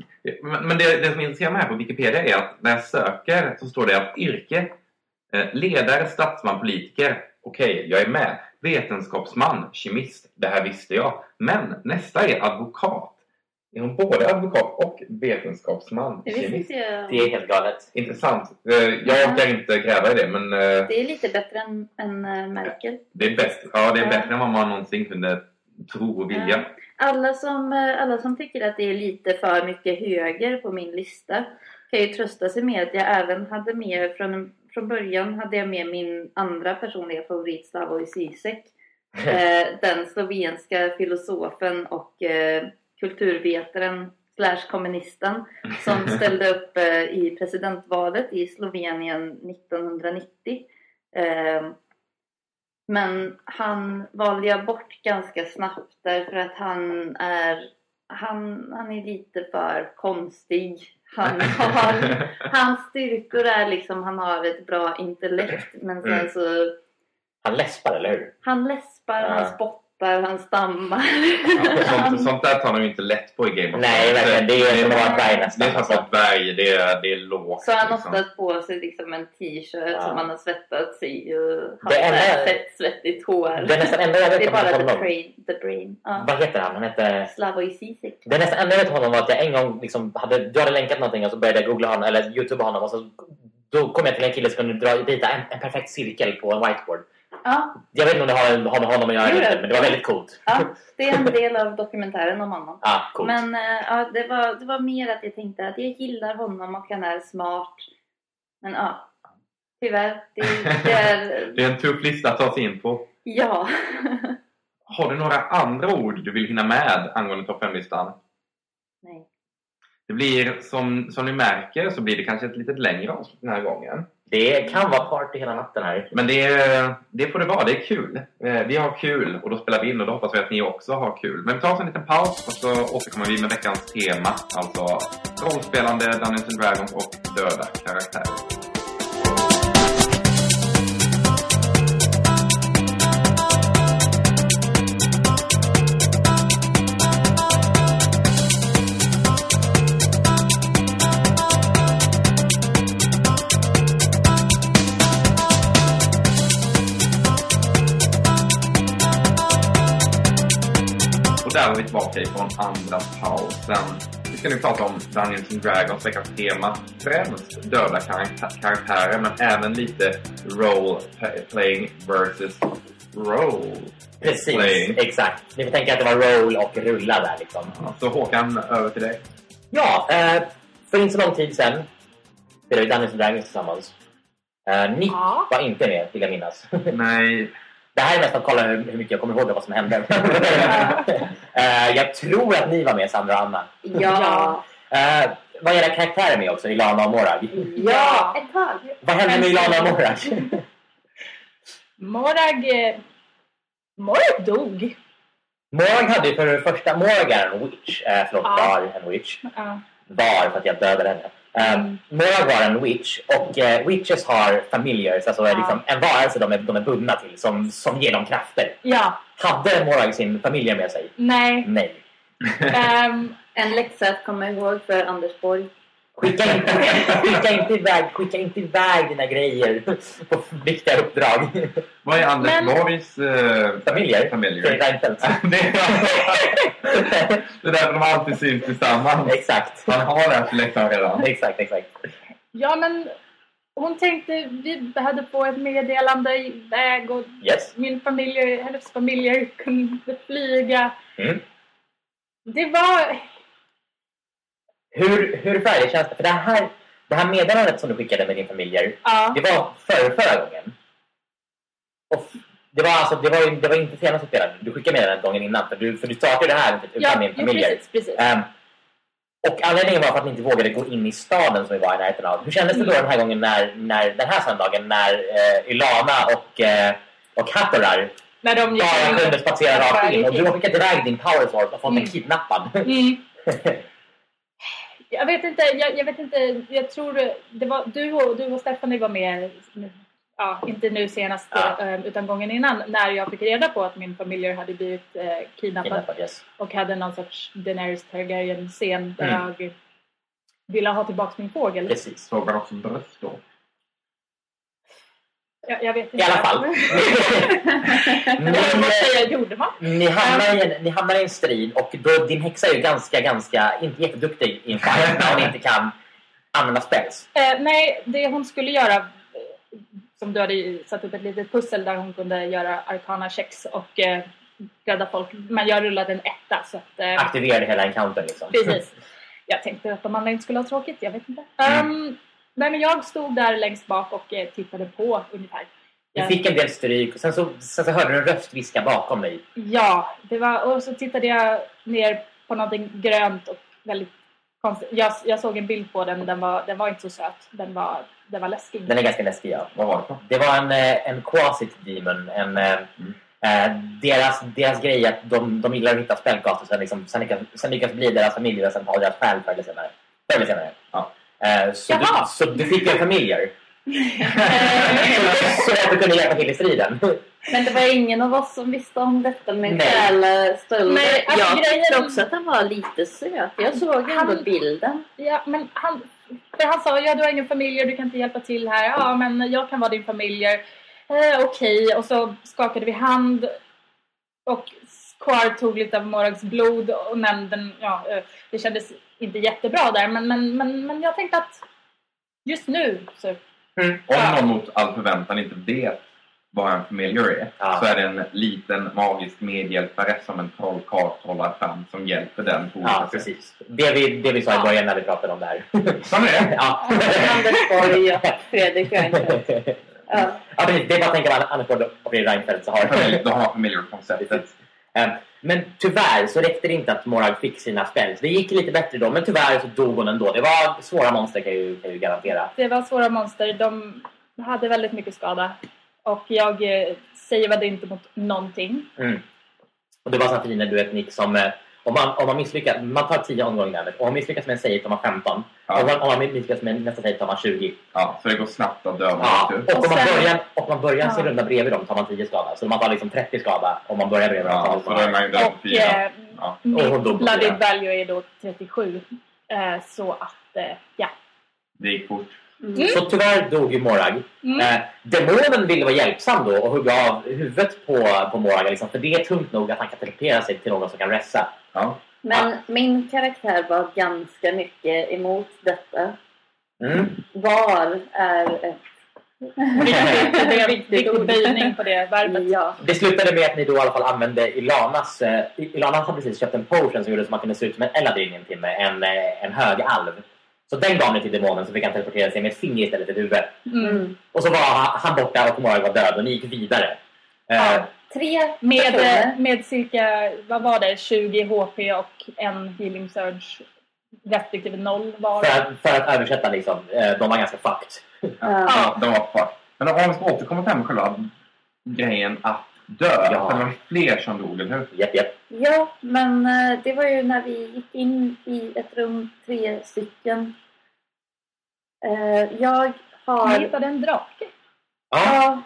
Men, men det, det som intresserar mig här på Wikipedia är att när jag söker så står det att yrke, eh, ledare, statsman, politiker. Okej, jag är med. Vetenskapsman, kemist. Det här visste jag. Men nästa är advokat. Är hon både advokat och vetenskapsman, Det visste jag. Det är helt galet. Intressant. Eh, Jag orkar inte gräva i det, men eh, Det är lite bättre än, än äh, Merkel. det är, bäst. Ja, det är Ja. bättre än vad man någonsin kunde tro och vilja. Alla som, eh, alla som tycker att det är lite för mycket höger på min lista kan ju trösta sig med att jag även hade med från, från början hade jag med min andra personliga favorit Slavoj Zizek Eh, den slovenska filosofen och eh, kulturvetaren slash kommunisten som ställde upp eh, i presidentvalet i Slovenien 1990. Eh, men han valde jag bort ganska snabbt därför att han är, han, han är lite för konstig. Han har, hans styrkor är liksom, han har ett bra intellekt men sen Mm. så Han läspar, eller hur? han läspar, Ja. han spottar, han stammar. Ja, sånt, sånt där tar de ju inte lätt på i Game of Nej, Thrones. verkligen. Det är som att vara dvärg Det nästan. är som att dvärg, det är, det är lågt. Så han har liksom. ofta på sig liksom en t-shirt Ja. som han har svettats i och har Det enda- fett svettigt hår. Det är nästan enda jag Det vet är om bara the brain. The brain. Ja. Vad heter han? Han heter... Slavoj Zizek. Det nästan enda jag vet om honom var att jag en gång liksom hade, du hade länkat någonting och så började jag googla honom, eller youtube honom och så då kom jag till en kille som kunde dra, rita en, en perfekt cirkel på en whiteboard. Ja, Jag vet inte om det har, har med honom att göra men det var väldigt coolt. ja, det är en del av dokumentären om honom. Ja, coolt. Men eh, ja, det, var, det var mer att jag tänkte att jag gillar honom och han är smart. Men ja, tyvärr. Det, det är... Det är en tuff lista att ta sig in på. Ja. Har du några andra ord du vill hinna med angående topp 5-listan? Nej. Det blir, som, som ni märker, så blir det kanske ett lite längre avsnitt den här gången. Det kan vara party hela natten här. Men det, det får det vara, det är kul. Eh, vi har kul och då spelar vi in och då hoppas vi att ni också har kul. Men vi tar oss en liten paus och så återkommer vi med veckans tema. Alltså rollspelande, Dungeons and Dragons och döda karaktärer. Och där var vi tillbaka ifrån andra pausen. Vi ska nu prata om Dungeons and Dragons veckans tema. Främst döda karaktä- karaktärer men även lite role-playing versus role. Precis, Playing. exakt. Ni får tänka att det var roll och rulla där liksom. Så Håkan, över till dig. Ja, eh, för inte så lång tid sedan spelade vi Dungeons and Dragons tillsammans. Eh, Nick Ja. var inte med, vill jag minnas. Nej, Det här är mest att kolla hur, hur mycket jag kommer ihåg av vad som hände. Eh, jag tror att ni var med, Sandra och Anna. Ja. Uh, vad är era karaktärer med också? Ilana och Morag. Ja, ett tag. Vad hände med Ilana och Morag? Morag... eh, Morag dog. Morag hade ju för det första... Morag är en witch. Uh, förlåt, Ja. var en witch. Ja. Var, för att jag dödade henne. Uh, Mm. Morag var en witch och eh, witches har familiars, alltså Ja. liksom en varelse de är, de är bundna till som, som ger dem krafter. ja. Hade Morag sin familj med sig? Nej. Nej. Ehm, En läxa att komma ihåg för Anders Borg. Skicka inte, skicka inte, iväg, skicka inte iväg dina grejer på viktiga uppdrag. vad är Anders Men- Borgs eh, Familjer. familjer? Fredrik Reinfeldt. det, är, det är därför de alltid syns tillsammans. exakt. Han har lärt läxan redan. Exakt, exakt. ja, men hon tänkte vi behövde få ett meddelande iväg och Yes. min familj, hennes familjer kunde flyga. Mm. Det var... Hur, hur färdig känns det? För det här, det här meddelandet som du skickade med din familjer, Ja. det var förra, förra gången. Och det var alltså, det var, det var inte senaste spelaren. Du skickade meddelandet gången innan. För du, för du startade det här utan Ja, din jo, familjer. precis, precis. Ehm, och anledningen var för att ni inte vågade gå in i staden som vi var i närheten av. Hur kändes det då den här gången när, när den här söndagen när eh, Ylana och, eh, och Hattorar När de bara kunde spatsera rakt in och du har skickat iväg din power sword och fått Mm. en kidnappad. Mm. Jag vet inte, jag, jag vet inte, jag tror det var du och, du och Stephanie var med, ja, inte nu senast Ja. eh, utan gången innan när jag fick reda på att min familj hade blivit eh, kidnappad Kidnappad, yes. och hade någon sorts Daenerys Targaryen-scen där Mm. jag ville ha tillbaka min fågel. Precis. Såg man också bröst då? Jag, jag vet I inte. alla fall. Men jag, gjorde man? Ni hamnar, i en, ni hamnar i en strid och då, din häxa är ju ganska, ganska, inte jätteduktig i en fight när hon inte kan använda spells. Eh, nej, det hon skulle göra eh, som du hade satt upp ett litet pussel där hon kunde göra arkana checks och eh, rädda folk. Men jag rullade en etta så att... Eh, Aktiverade hela encountern liksom. precis. Jag tänkte att de andra inte skulle ha tråkigt, jag vet inte. Mm. Um, nej, men jag stod där längst bak och eh, tittade på ungefär. Du fick en del stryk och sen så, sen så hörde du en röst viska bakom dig. Ja, det var, och så tittade jag ner på någonting grönt och väldigt konstigt. Jag, jag såg en bild på den, den var, den var inte så söt. Den var, den var läskig. Den är ganska läskig ja. Vad var det för? Det var en, eh, en Quasit Demon. En, eh, eh, deras, deras grej är att de, de gillar att hitta spelkartor sen, liksom, sen, lyckas, sen lyckas bli deras familj och sen ta deras själ förr eller senare. Förr eller senare. Ja. Eh, så, du, så du fick en familjer. så att du kunde hjälpa till i striden. Men det var ingen av oss som visste om detta med själstölder. Nej, alltså jag grejen- tyckte också att han var lite söt. Jag såg ändå Han- bilden. Ja, men han, för han sa ja, du har ingen familj och du kan inte hjälpa till här. Ja, men jag kan vara din familj. Eh, Okej, och så skakade vi hand. Och Squar tog lite av Morags blod och nämnden, ja, eh, det kändes inte jättebra där. Men, men, men, men jag tänkte att just nu så... Om Ja. någon mot all förväntan inte vet vad en familiar är Ja. så är det en liten magisk medhjälpare som en trollkarl trollar fram som hjälper den på olika Ja, sätt. precis. Det vi, det vi sa i Ja. början när vi pratade om det här. Så är det. ja. Anders Borg och Fredrik Reinfeldt. Ja. ja, precis. Det är bara att tänka på Anders Borg och Fredrik Reinfeldt så har Familj- Då har familjekonceptet. Eh, Men tyvärr så räckte det inte att Morag fick sina spells. Det gick lite bättre då, men tyvärr så dog hon ändå. Det var svåra monster kan jag ju, kan jag garantera. Det var svåra monster. De hade väldigt mycket skada. Och jag eh, det inte mot någonting. Mm. Och det var sån fin du vet Nick som eh, om man, om man misslyckas, man tar 10 omgångar och om man misslyckas med en save tar man 15. Ja. Och om, om man misslyckas med nästa save tar man 20. Ja, så det går snabbt att döda Ja. Och om man Och sen- börjar, och om man börjar sin Ja. runda bredvid dem tar man 10 skada. Så man tar liksom 30 skada om man börjar bredvid dem. Ja, tar så då man man Och fyra. eh, Ja. Och bloody fyra. value är då 37. Eh, så att, eh, ja. Det gick fort. Mm. Så tyvärr dog ju Morag. Mm. Eh, demonen ville vara hjälpsam då och hugga av huvudet på, på Morag. Liksom, för det är tungt nog att han kan teleportera sig till någon som kan ressa. Ja. Men min karaktär var ganska mycket emot detta. Mm. Var är ett det är en viktig böjning på det verbet. Ja. Det slutade med att ni då i alla fall använde Ilanas... Eh, Ilana hade precis köpt en potion som gjorde så man kunde se ut som en Eladrin i en timme. En, eh, en hög alv. Så den gav ni till demonen så fick han teleportera sig med ett finger istället för ett huvud. Mm. Och så var han, borta och Morag var död och ni gick vidare. Eh, Ja. Tre Med, eh, personer. med cirka, vad var det, 20 HP och en healing surge respektive noll var. för, att, för att översätta liksom, eh, de var ganska fucked. Ja. Ja, de var fuck. Men om vi ska återkomma till själva grejen att dö. Ja. För det var fler som dog, eller hur? Japp, japp. Ja, men eh, det var ju när vi gick in i ett rum, tre stycken. Jag har... hittade en drake. Ja. Ja,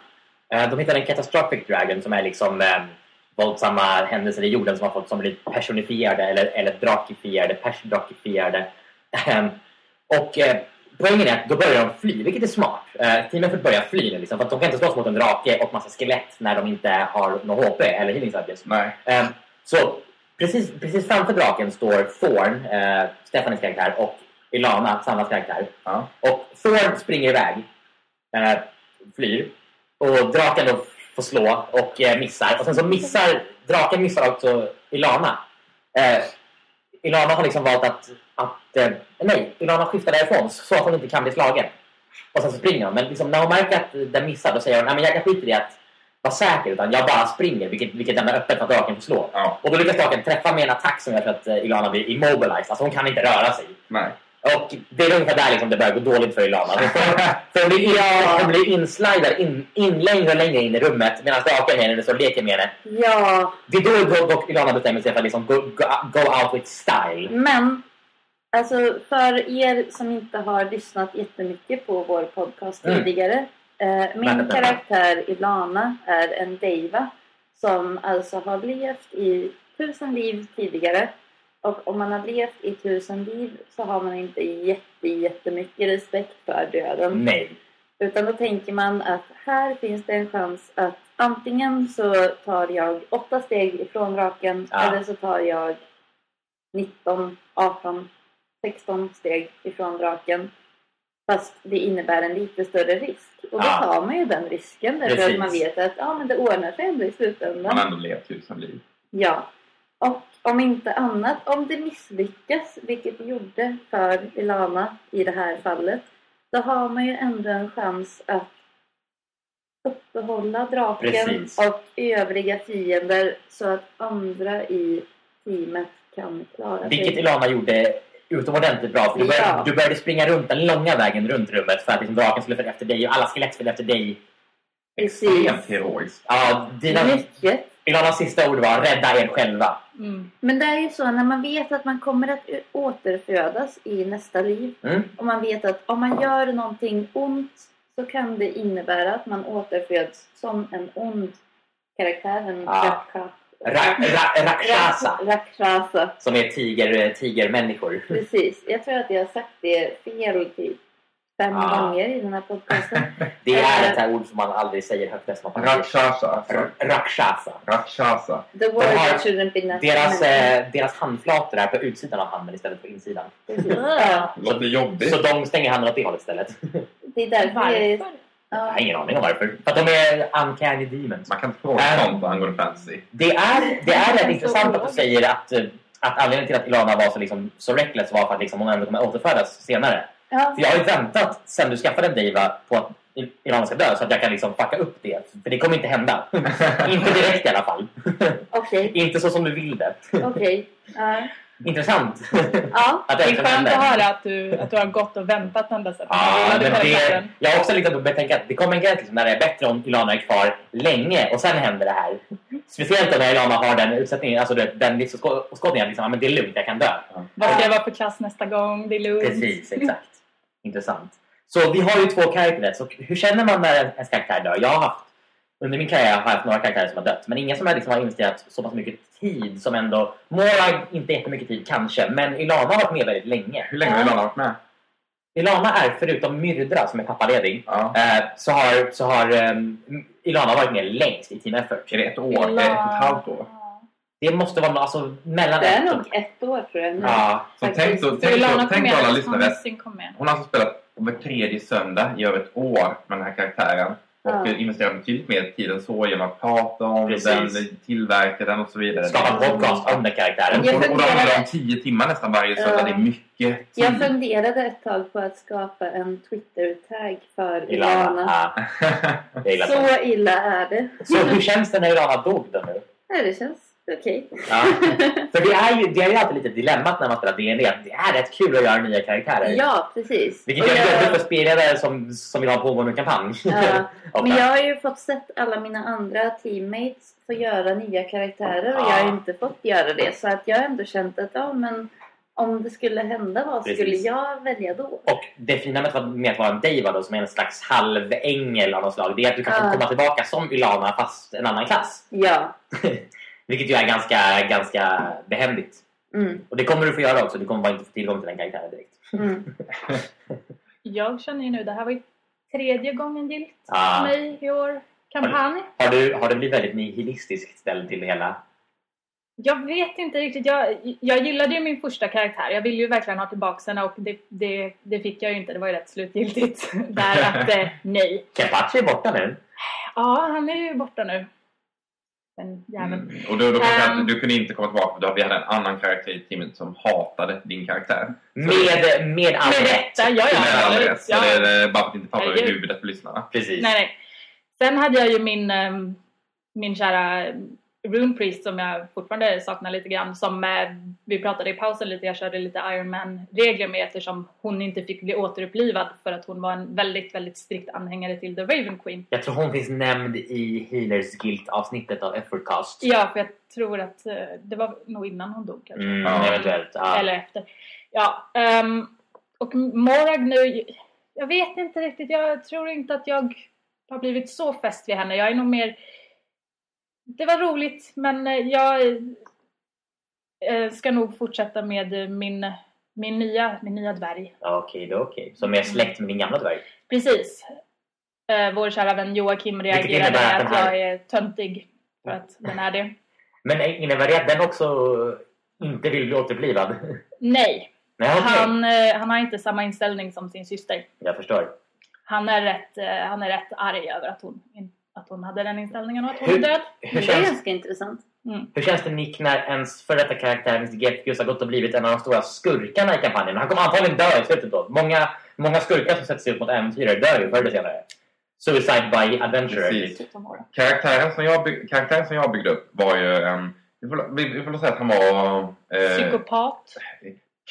De hittade en Catastrophic Dragon som är liksom eh, våldsamma händelser i jorden som har fått som blir personifierade eller, eller drakifierade, persdrakifierade. Ehm, och eh, poängen är att då börjar de fly, vilket är smart. Eh, teamen får börja fly liksom, för att de kan inte slåss mot en drake och massa skelett när de inte har något HP eller healing surges. Nej. Ehm, så precis, precis framför draken står Thorn, eh, Stefanis karaktär, och Ilana, Sannas karaktär. Ja. Och Thorn springer iväg, eh, flyr. Och draken då får slå och eh, missar. Och sen så missar draken missar också Ilana. Eh, Ilana har liksom valt att, att eh, nej, Ilana skiftar därifrån så att hon inte kan bli slagen. Och sen så springer hon. Men liksom, när hon märker att den missar då säger hon nej men jag skita i att vara säker utan jag bara springer vilket, vilket lämnar öppet för att draken får slå. Ja. Och då lyckas draken träffa med en attack som gör att eh, Ilana blir immobilized. Alltså hon kan inte röra sig. Nej. Och det är ungefär där liksom det börjar gå dåligt för Ilana. För hon blir, hon blir inslidad in, in längre och längre in i rummet medan draken är nere och leker med henne. ja, Det är då då Ilana bestämmer sig för att liksom go, go, go out with style. men alltså för er som inte har lyssnat jättemycket på vår podcast Mm. tidigare. Eh, min karaktär Ilana är en Deiva som alltså har levt i tusen liv tidigare. Och om man har levt i tusen liv så har man inte jätte, jättemycket respekt för döden. Nej. Utan då tänker man att här finns det en chans att antingen så tar jag åtta steg ifrån raken Ja. eller så tar jag 19, 18, 16 steg ifrån draken. Fast det innebär en lite större risk. Och då Ja. tar man ju den risken därför Precis. att man vet att ja, men det ordnar sig ändå i slutändan. Man har ändå levt tusen liv. Ja. Och om inte annat, om det misslyckas, vilket det gjorde för Ilana i det här fallet, då har man ju ändå en chans att uppehålla draken Precis. och övriga fiender så att andra i teamet kan klara Vilket sig. Ilana gjorde utomordentligt bra. För du, började, Ja. du började springa runt den långa vägen runt rummet för att liksom draken skulle följa efter dig och alla skelett följde efter dig. Extremt heroiskt. Ja, dina, Mycket. Ilanas sista ord var rädda er själva. Mm. Men det är ju så när man vet att man kommer att återfödas i nästa liv Mm. och man vet att om man gör någonting ont så kan det innebära att man återföds som en ond karaktär. En Ja. Ra, ra, rakshasa. Rak- Rakshasa. Som är tiger, tigermänniskor. Precis. Jag tror att jag har sagt det fel typ fem Ja. gånger i den här podcasten. Det är ett här ord som man aldrig säger högt att man Rakshasa. alltså. Rakshasa. Rakshasa. The word har- that shouldn't be named. Deras, eh, deras handflator är på utsidan av handen istället för insidan. Ja, Låter jobbigt. Så de stänger handen åt det hållet istället. det är därför. Varför? Jag Ja. har ingen aning om varför. För att de är uncanny demons. Man kan inte fråga Äh. sånt angående fantasy. Det är, det är rätt intressant att du säger att, eh, att anledningen till att Ilana var så, liksom, så reckless var för att liksom, hon ändå kommer återfödas senare. Ja. För jag har ju väntat sen du skaffade en diva på att Ilana ska dö så att jag kan liksom fucka upp det. För det kommer inte hända. inte direkt i alla fall. Okej. inte så som du vill det. Okej. Ja. Intressant. Ja. att Det är skönt att höra att du, att du har gått och väntat ända sedan Ja, men det, jag har också liksom tänka att det kommer en gräns liksom, när det är bättre om Ilana är kvar länge och sen händer det här. Speciellt när Ilana har den utsättningen, alltså den livsåskådningen att liksom, ja, men det är lugnt, jag kan dö. Vad ska jag vara för klass nästa gång? Det är lugnt. Precis, exakt. Intressant. Så vi har ju två karaktärer. Så hur känner man när ens karaktär dör? Jag har haft, under min karriär har jag haft några karaktärer som har dött. Men ingen som liksom har investerat så pass mycket tid som ändå... Mora inte jättemycket tid kanske, men Ilana har varit med väldigt länge. Hur länge har Ilana varit med? Ilana är, förutom Myrdra som är pappaledig, Ja. eh, så har, så har um, Ilana varit med längst i Team Effort. Är det ett år? Är det ett och ett halvt år? Det måste vara alltså, mellan Det är ett och... nog ett år tror jag. Ja, Så Faktiskt. tänk, så, Så tänk, så, tänk alla lyssnare. Hon har alltså spelat var tredje söndag i över ett år med den här karaktären. Och Ja. investerat betydligt mer tid än så genom att prata om Precis. den, tillverka den och så vidare. skapa en podcast om den karaktären. Och, Jag och, de handlar om tio timmar nästan varje söndag. Ja. Det är mycket tid. Jag funderade ett tag på att skapa en Twitter-tagg för Ilana. Ilana. Ja. Så illa är det. Så hur känns det när Ilana dog då nu? Ja, det känns okej. Ja. För det är, ju, det är ju alltid lite dilemmat när man spelar D&D att det är rätt kul att göra nya karaktärer. Ja, precis. Vilket gör det jag- jobbigt för spelare som, som vill ha en pågående kampanj. Ja, Men jag har ju fått sett alla mina andra teammates få göra nya karaktärer och jag har Ja. inte fått göra det. Så att jag har ändå känt att ja, men om det skulle hända vad Precis. skulle jag välja då? Och det fina med att, vara- en Deva då, som är en slags halvängel av något slag, det är att du kan Ja. komma tillbaka som Ilana fast en annan klass. Ja. Vilket ju är ganska, ganska behändigt. Mm. Och det kommer du få göra också. Du kommer bara inte få tillgång till den karaktären direkt. Mm. Jag känner ju nu, det här var ju tredje gången gilt Ah. för mig i år. Kampanj. Har du, har du blivit väldigt nihilistiskt ställd till det hela? Jag vet inte riktigt. Jag, jag gillade ju min första karaktär. Jag ville ju verkligen ha tillbaka henne och det, det, det fick jag ju inte. Det var ju rätt slutgiltigt. Där att eh, nej. Kepachi är borta nu. Ja, han är ju borta nu. Den jäveln. Mm. Och då, då kanske att du kunde inte komma tillbaka för då vi hade en annan karaktär i teamet som hatade din karaktär. Med, med all Med rätt. rätta, ja ja. Med all rätt. Så ja. det är eh, bara för att inte i Herregud. huvudet på lyssnarna. Precis. Nej, nej. Sen hade jag ju min, ehm, min kära Rune Priest som jag fortfarande saknar lite grann. Som eh, vi pratade i pausen lite, jag körde lite Iron Man-regler med eftersom hon inte fick bli återupplivad för att hon var en väldigt, väldigt strikt anhängare till The Raven Queen. Jag tror hon finns nämnd i Healers Guild-avsnittet av Effortcast. Ja, för jag tror att eh, det var nog innan hon dog kanske. Mm, Ja. Eventuellt. Ja. Eller efter. Ja, ehm, och Morag nu, jag vet inte riktigt. Jag tror inte att jag har blivit så fäst vid henne. Jag är nog mer... Det var roligt, men eh, jag eh, ska nog fortsätta med eh, min, min, nya, min nya dvärg. Okej, då okej. Som är släkt med din gamla dvärg. Precis. Vår kära vän Joakim reagerade att att här- jag är töntig. För att den är det. Men innebär det att den också inte vill bli återupplivad? Nej, Nej, okej. han, han har inte samma inställning som sin syster. Jag förstår. Han är rätt, han är rätt arg över att hon, in- att hon hade den inställningen och att hon är Hur- död. Hur Det är känns, ganska intressant. Mm. hur känns det Nick när ens före detta karaktär Mr. Gefkus har gått och blivit en av de stora skurkarna i kampanjen? Han kommer antagligen dö i slutet då. Många, många skurkar som sätter sig upp mot äventyrare dör ju förr eller senare. Suicide by Adventure. Precis. Typ. Karaktären som jag, by- karaktären som jag byggde upp var ju en... Vi får, vi, vi får säga att han var... Eh, Psykopat.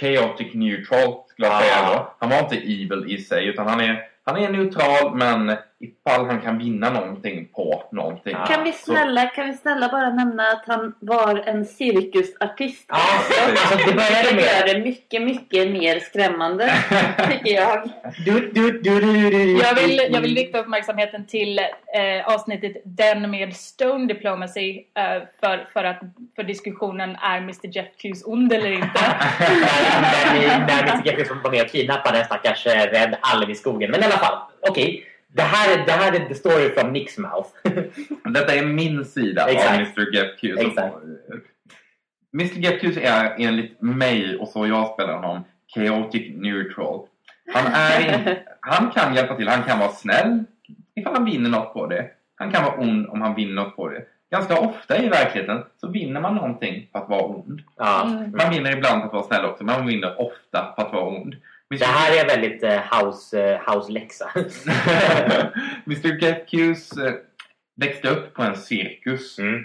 chaotic neutral skulle jag Ah. säga då. Han var inte evil i sig utan han är, han är neutral men ifall han kan vinna någonting på någonting. Kan vi, snälla, kan vi snälla bara nämna att han var en cirkusartist? Ja, alltså det började Det med... gör det mycket, mycket mer skrämmande, tycker jag. Du, du, du, du, du. Jag vill, jag vill rikta uppmärksamheten till eh, avsnittet Den med Stone Diplomacy eh, för, för, att, för diskussionen är Mr Jeff Hughes ond eller inte. när ni- när Mr Jefferson var med och kidnappade en stackars eh, rädd alv i skogen. Men i alla fall, okej. Det, här, det här är the story from Nicks mouth. Detta är min sida Exakt. av Mr. Get Q. Så- Exakt. Mr. Get Q är enligt mig och så jag spelar honom chaotic neutral. Han, är in, han kan hjälpa till. Han kan vara snäll ifall han vinner något på det. Han kan vara ond om han vinner något på det. Ganska ofta i verkligheten så vinner man någonting på att vara ond. Mm. Man vinner ibland på att vara snäll också, men man vinner ofta på att vara ond. Det här är väldigt eh, house, eh, house-läxa. Mr. Q's eh, växte upp på en cirkus. Mm.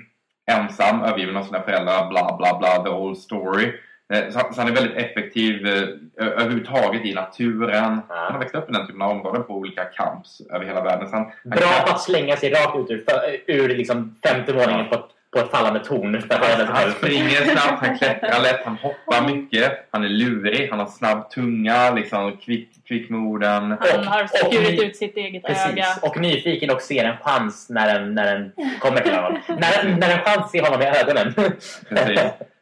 ensam, övergiven av sina föräldrar, bla bla bla, the whole story. Eh, Så, han är väldigt effektiv eh, överhuvudtaget i naturen. Ja. Han har växt upp i den typen av områden på olika camps över hela världen. Han, han Bra kan- på att slänga sig rakt ut ur, ur liksom femte våningen på, ett- på ett fallande torn. Han, han springer snabbt, han klättrar lätt, han hoppar mycket. Han är lurig, han har snabb tunga, liksom kvick, kvick med orden. Han har skurit ut sitt eget Precis. öga. Och nyfiken och ser en chans när den, när den kommer till honom. när, när en chans ser honom i ögonen. Precis.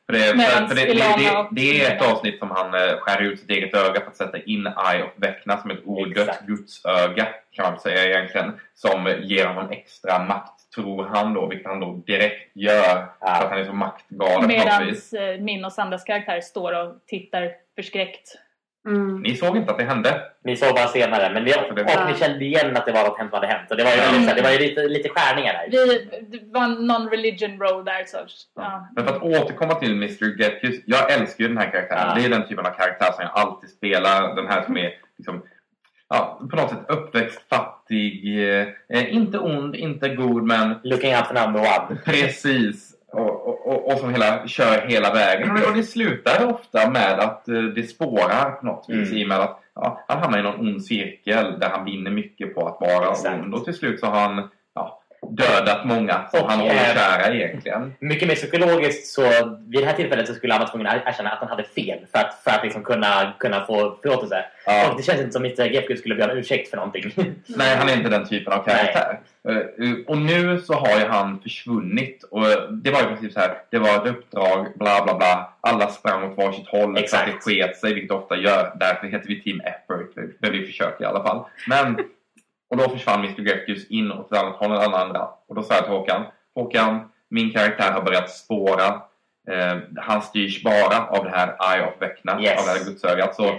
För det, för, för det, det, det, är ett avsnitt som han eh, skär ut sitt eget öga för att sätta in Eye of Vecna som ett odött gudsöga kan man säga egentligen. Som ger honom extra makt tror han då, vilket han då direkt gör. Ja. För att han är så maktgalen Medan eh, min och Sandras karaktär står och tittar förskräckt. Mm. Ni såg inte att det hände? Ni såg bara senare, men Ja, det- och ni kände igen att det var något hemskt som hade hänt. Och det var ju, väldigt, så här, det var ju lite, lite skärningar där. Vi, det var en non-religion roll där så... Ja. Men för att återkomma till Mr. Getkus. Jag älskar ju den här karaktären. Ja. Det är den typen av karaktär som jag alltid spelar. Den här som är liksom, ja, på något sätt uppväxt fattig. Eh, inte ond, inte god men Looking up for number one. Precis. Och, och, och, och som hela, kör hela vägen. Och det, slutar ofta med att eh, det spårar på något vis. Mm. I och med att ja, han hamnar i någon ond cirkel där han vinner mycket på att vara Exakt. ond. Och till slut så har han dödat många som Och, han kära egentligen. Mycket mer psykologiskt så vid det här tillfället så skulle han vara tvungen att erkänna att han hade fel för att, för att liksom kunna, kunna få förlåtelse. Ja. Och det känns inte som att Mr. Gefgud skulle be om ursäkt för någonting. Nej, han är inte den typen av karaktär. Eh, Och nu så har ju han försvunnit. Och det var ju precis så här. Det var ett uppdrag, bla bla bla. Alla sprang åt varsitt håll. Exakt. Så att det sket sig, vilket det ofta gör. Därför heter vi Team Effort. Men vi försöker i alla fall. Men, och då försvann Mr. Grefkus in åt ett annat håll än alla andra. Och då sa jag till Håkan. Håkan, min karaktär har börjat spåra. Eh, han styrs bara av det här Eye of Vecna. Yes. Av det här gudsögat. Så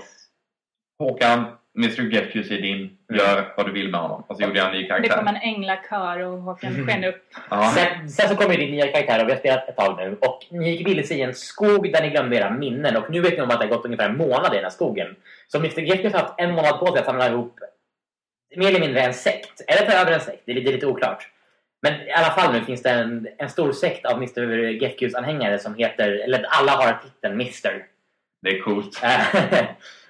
Håkan, Mr. Gefkus är din. Gör vad du vill med honom. Och så gjorde jag en ny Det karaktär. kom en änglakör och Håkan sken upp. Ja. Sen, sen så kommer ju din nya karaktär och vi har spelat ett tag nu. Och ni gick vilse i en skog där ni glömde era minnen. Och nu vet ni om att det har gått ungefär en månad i den här skogen. Så Mr. Gefgud har haft en månad på sig att samla ihop mer eller mindre en sekt. Eller ta över en sekt. Det är, det är lite oklart. Men i alla fall nu finns det en, en stor sekt av Mr. Gefguds anhängare som heter, eller alla har titeln Mr. Det är coolt.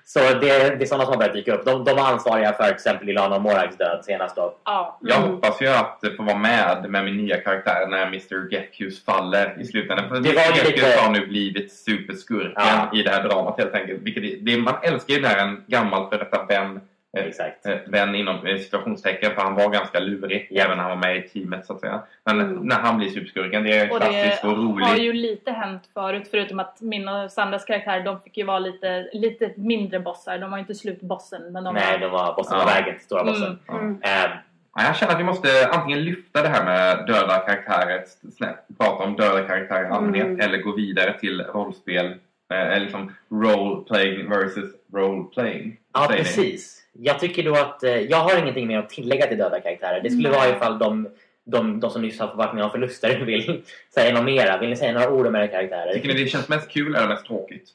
Så det, det är sådana som har börjat dyka upp. De, de var ansvariga för till exempel Ilana och Moraks död senast då. Ja. Jag Mm. hoppas ju att få vara med med min nya karaktär när Mr. Gefkus faller i slutändan. För Det Mr. Gefkus lite- har nu blivit superskurken Ja. i det här dramat helt enkelt. Vilket är, det, man älskar ju när en gammal för detta vän, eh, Exakt. eh, vän inom eh, situationstecken för han var ganska lurig Ja. även när han var med i teamet så att säga. Men Mm. när han blir superskurken, det är Och det klassiskt och roligt. har ju lite hänt förut förutom att min och Sandras karaktär de fick ju vara lite, lite mindre bossar. De var ju inte slutbossen men de Nej, var... de var bossen Ja. på vägen till stora bossen. Ja. Mm. Eh, Ja, Jag känner att vi måste antingen lyfta det här med döda karaktärer, snett, prata om döda karaktärer i allmänhet, Mm. eller gå vidare till rollspel, eh, eller liksom role-playing versus role-playing. Ja, Säger ni? precis. Jag tycker då att eh, jag har ingenting mer att tillägga till döda karaktärer. Det skulle Nej. vara ifall de, de, de som nyss har varit med om förluster vill säga något mera. Vill ni säga några ord om era karaktärer? Tycker ni det känns mest kul eller mest tråkigt?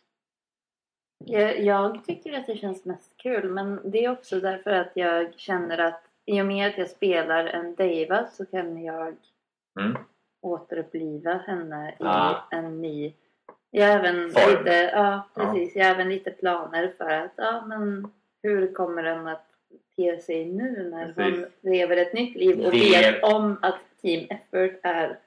Jag, jag tycker att det känns mest kul men det är också därför att jag känner att i och med att jag spelar en Deva så kan jag Mm. återuppliva henne i Ah. en ny... Jag har även Form. lite, ja, precis. Jag har även lite planer för att, ja men hur kommer den att te sig nu när hon Precis. lever ett nytt liv och Det- vet om att Team Effort är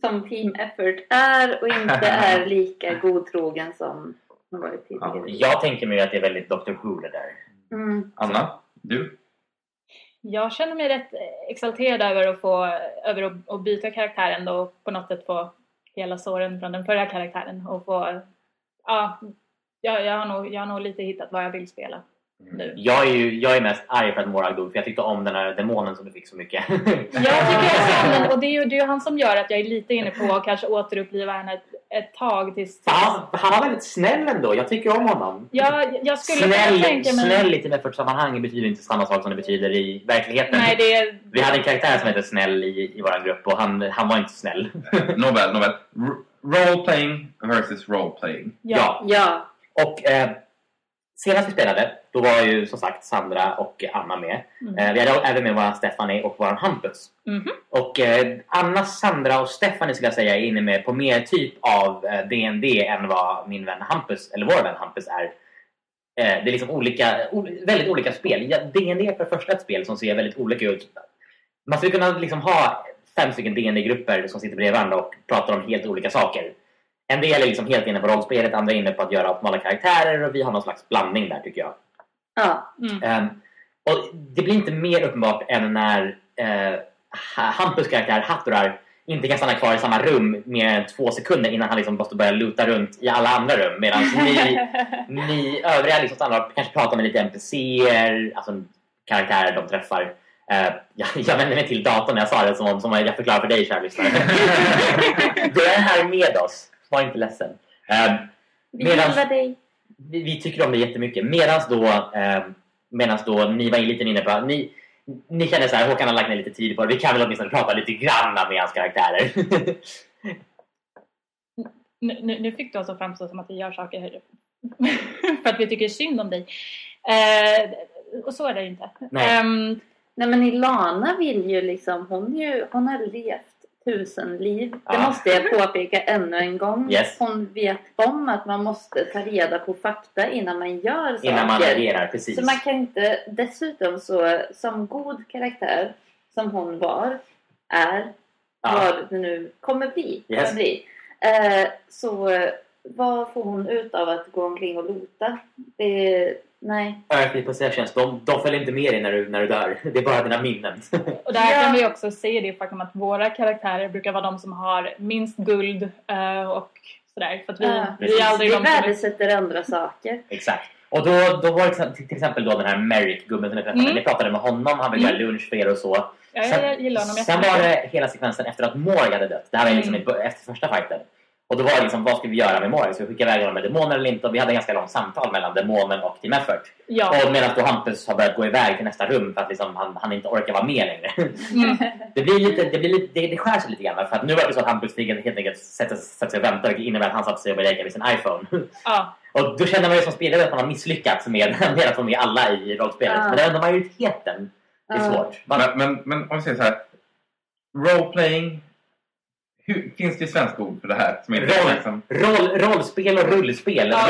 som Team Effort är och inte är lika godtrogen som hon varit tidigare. Jag tänker mig att det är väldigt Dr Who det där. Mm. Anna, du? Jag känner mig rätt exalterad över att få över att, att byta karaktär ändå och på något sätt få hela såren från den förra karaktären och få ja, jag, jag, har nog, jag har nog lite hittat vad jag vill spela nu. Jag är ju jag är mest arg för att Morag dog för jag tyckte om den här demonen som du fick så mycket. Jag tycker jag sa den och det är ju det är han som gör att jag är lite inne på att kanske återuppliva henne ett, ett tag tills... han, han var väldigt snäll ändå. Jag tycker om honom. Jag, jag skulle Snäll, tänka mig... snäll i ett sammanhang betyder inte samma sak som det betyder i verkligheten. Nej, det är... Vi hade en karaktär som hette Snäll i, i vår grupp och han, han var inte snäll. Nåväl, nåväl. R- Role-playing versus role-playing. Ja. Ja, Och eh, senast vi spelade, då var ju som sagt Sandra och Anna med. Mm. Eh, vi hade även med vår Stephanie och vår Hampus. Mhm. Och eh, Anna, Sandra och Stephanie skulle jag säga är inne med på mer typ av eh, DND än vad min vän Hampus, eller vår vän Hampus är. Eh, det är liksom olika, väldigt olika spel. Ja, DND är för första ett spel som ser väldigt olika ut. Man skulle kunna liksom ha fem stycken DND-grupper som sitter bredvid varandra och pratar om helt olika saker. En del är liksom helt inne på rollspelet, andra är inne på att göra optimala karaktärer och vi har någon slags blandning där tycker jag. ja, Mm. Ehm, och det blir inte mer uppenbart än när uh, Hampus karaktär Hattorar inte kan stanna kvar i samma rum mer än två sekunder innan han liksom måste börja luta runt i alla andra rum. Medan ni, ni övriga liksom stannar och kanske pratar med lite NPCer, alltså karaktärer de träffar. Eh, jag, jag vände mig till datorn när jag sa det som, om- som jag förklarar för dig kära lyssnare. du är här med oss, var inte ledsen. Ehm, vi Medan- gillar dig. vi, vi tycker om det jättemycket. Medan då, eh, medans då ni var lite inne på ni, ni känner så här, Håkan har lagt ner lite tid på det. Vi kan väl åtminstone prata lite grann med hans karaktärer. nu, nu nu fick du oss att framstå som att vi gör saker här för att vi tycker synd om dig. Eh, och så är det ju inte. Nej. Ehm, Nej men Ilana vill ju liksom, hon, ju, hon har levt tusen liv. Det Ja. måste jag påpeka ännu en gång. Yes. Hon vet om att man måste ta reda på fakta innan man gör saker. Innan man reagerar, precis. Så man kan inte, dessutom så som god karaktär som hon var, är, Ja. vad det nu kommer bli. Yes. Bli eh, så vad får hon ut av att gå omkring och lota? Det, nej. Earthly Possessions, de, de följer inte med dig när du, när du dör. Det är bara dina minnen. och där Ja. kan vi också se det faktum att våra karaktärer brukar vara de som har minst guld eh, och sådär. För att vi, Ja. vi är aldrig Vi de som... värdesätter andra saker. Exakt. Och då, då var det till exempel då den här Merrick-gubben som ni träffade. Mm. Ni pratade med honom, han ville göra lunch för er och så. Ja, jag, jag gillar honom sen var det hela sekvensen efter att Morg hade dött. Det här var liksom Mm. efter första fighten. Och då var det liksom, vad ska vi göra med Morg? Ska vi skicka iväg honom med demoner eller inte? Och vi hade ett ganska långt samtal mellan demonen och Team Effort. Ja. Och medan då Hampus har börjat gå iväg till nästa rum för att liksom han, han inte orkar vara med längre. Mm. Det blir lite, det, blir lite, det, det skär sig lite grann. För att nu var det så att Hampus fick helt enkelt sätta, sätta sig och vänta vilket innebär att han satte sig och började leka med sin iPhone. ja. Och då känner man ju som spelare att man har misslyckats med, med att få med alla i rollspelet. Ja. Men ändå majoriteten det är svårt. Man, Men, men, men om vi säger så här. Role-playing. Hur, finns det svenska ord för det här? Som inte Roll. liksom, roll, rollspel och rullspel. Ja,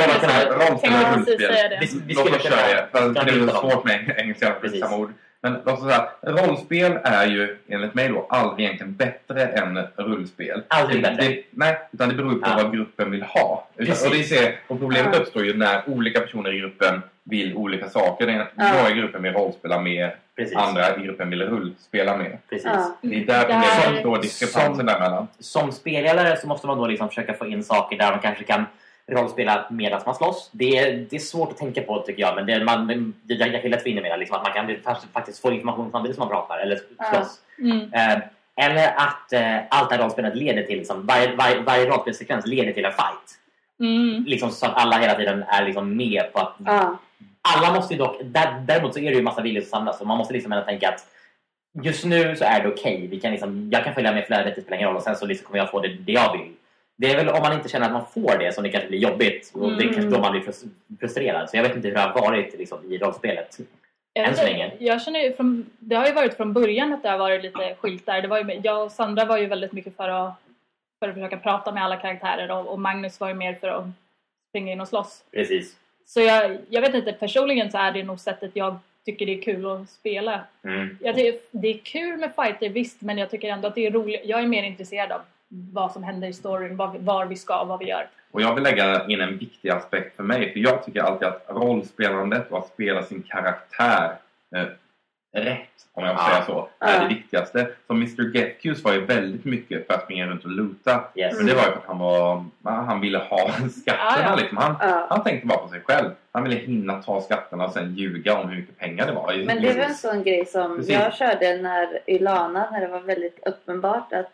rollspel och rullspel. Vi, vi skulle kunna... köra det. För det är svårt med engelska samma ord. Men låt oss säga, rollspel är ju enligt mig då aldrig egentligen bättre än rullspel. Aldrig bättre. Det, nej, utan det beror på Ja. vad gruppen vill ha. Utan, och, det ser, och problemet Ja. uppstår ju när olika personer i gruppen vill olika saker. Den- Ja. Några i gruppen vill rollspela mer, Precis. andra i gruppen vill rullspela mer. Precis. Ja. Det är där problemet uppstår, diskrepansen Som- däremellan. Som spelledare så måste man då liksom försöka få in saker där man kanske kan rollspela medan man slåss. Det är, det är svårt att tänka på tycker jag. Men det, är- man, jag, jag kan lätt få in det med det, liksom, att man kan faktiskt- få information samtidigt som man pratar eller slåss. Mm. Eh, eller att eh, allt det här rollspelet leder till, liksom, varje, varje, varje rollspelssekvens leder till en fight. Mm. Liksom, så att alla hela tiden är liksom med på att... Ja. Alla måste ju dock... Där, däremot så är det ju massa viljor som samlas. Så man måste liksom ändå tänka att just nu så är det okej. Vi kan liksom, jag kan följa med flödet, det spelar ingen roll. Och sen så liksom kommer jag få det, det jag vill. Det är väl om man inte känner att man får det som det kanske blir jobbigt. Och det är Mm. kanske då man blir frus- frustrerad. Så jag vet inte hur det har varit liksom, i rollspelet. Jag Än så länge. Jag känner ju från, det har ju varit från början att det har varit lite skilt där. Det var ju, jag och Sandra var ju väldigt mycket för att, för att försöka prata med alla karaktärer och, och Magnus var ju mer för att springa in och slåss. Precis. Så jag, jag vet inte, personligen så är det nog sättet jag tycker det är kul att spela. Mm. Jag tycker, det är kul med fighter visst, men jag tycker ändå att det är roligt. Jag är mer intresserad av vad som händer i storyn, var vi, var vi ska, vad vi gör. Och jag vill lägga in en viktig aspekt för mig. För jag tycker alltid att rollspelandet och att spela sin karaktär eh, rätt, om jag får Ja. säga så, är Ja. det viktigaste. Som Mr Getkus var ju väldigt mycket för att springa runt och loota. Yes. Men det var ju för att han, var, han ville ha skatterna. Ja. Liksom. Han, han tänkte bara på sig själv. Han ville hinna ta skatterna och sen ljuga om hur mycket pengar det var. Men det var en sån grej som Precis. jag körde när Ylana, när det var väldigt uppenbart att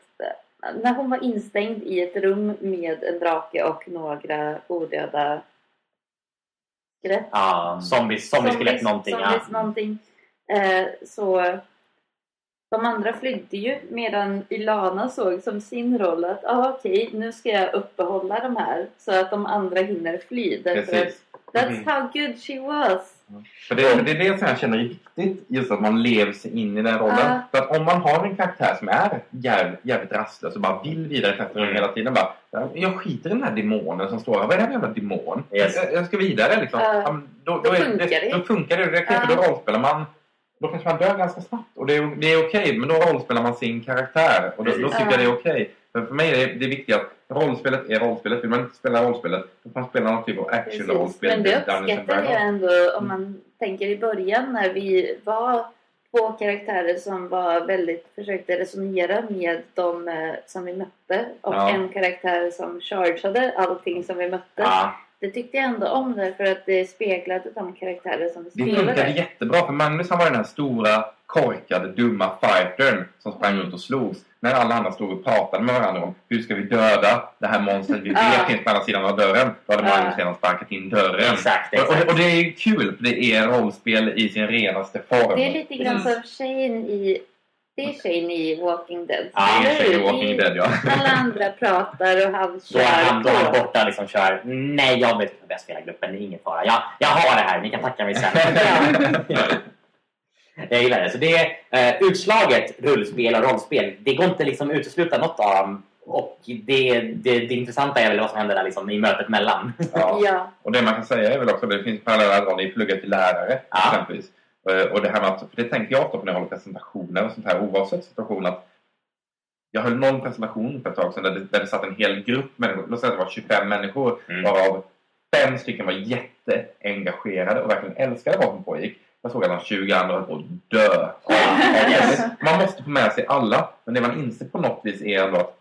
när hon var instängd i ett rum med en drake och några odöda skelett. Ja, zombies, zombieskelett någonting. Zombies ja. någonting. Eh, så de andra flydde ju medan Ylana såg som sin roll att ah, okej, nu ska jag uppehålla de här så att de andra hinner fly. Därför that's Mm. how good she was. För det, för det är det som jag känner är viktigt, just att man lever sig in i den rollen. Ja. För att om man har en karaktär som är jävligt, jävligt rastlös och bara vill vidare efter Mm. hela tiden. Bara, jag skiter i den här demonen som står här. Vad är det här för jävla demon? Yes. Jag, jag ska vidare liksom. Ja. Ja, då, Då är funkar det. Då funkar det. det Ja. Då rollspelar man. Då kanske man dör ganska snabbt. Och det är, det är okej. men då rollspelar man sin karaktär. Och då, då tycker jag det är okej. För för mig är det, det viktiga att rollspelet är rollspelet. Vill man inte spela rollspelet, då får man spela någon typ av action-rollspel. Men det uppskattar jag ändå om man tänker i början när vi var två karaktärer som var väldigt försökte resonera med de eh, som vi mötte och Ja. en karaktär som chargeade allting som vi mötte. Ja. Det tyckte jag ändå om därför att det speglade de karaktärer som vi Det funkade spelade. jättebra för Magnus han var den här stora korkade dumma fightern som sprang runt och slogs. När alla andra stod och pratade med varandra om hur ska vi döda det här monstret vi vet finns på andra sidan av dörren. Då hade. Magnus redan sparkat in dörren. Exakt, Och, och, exakt. och det är ju kul för det är rollspel i sin renaste form. Det är lite grann som Shane i det är Shane i Walking Dead. Ja, Det Eller är hur? Walking Det är- Dead ja. Alla andra pratar och han Då är han, då är han kör borta och liksom kör. Nej, jag vet inte bäst spela gruppen. Det är ingen fara. Jag, jag har det här. Ni kan tacka mig sen. jag gillar det. Så det är eh, utslaget rullspel och rollspel. Det går inte liksom utesluta något av dem. Och det, det, det intressanta är väl vad som händer där liksom, i mötet mellan. ja. Ja. Och det man kan säga är väl också att det finns parallella drag. Ni pluggar till lärare Ja. exempelvis. Eh, Och det här med att, för det tänker jag ofta på när jag håller presentationer och sånt här oavsett situation att jag höll någon presentation för ett tag sedan där det, där det satt en hel grupp människor, låt säga att det var 25 människor Mm. varav fem stycken var jätteengagerade och verkligen älskade vad som pågick. Jag såg att de 20 andra höll på att dö. Man måste få med sig alla, men det man inser på något vis är ändå att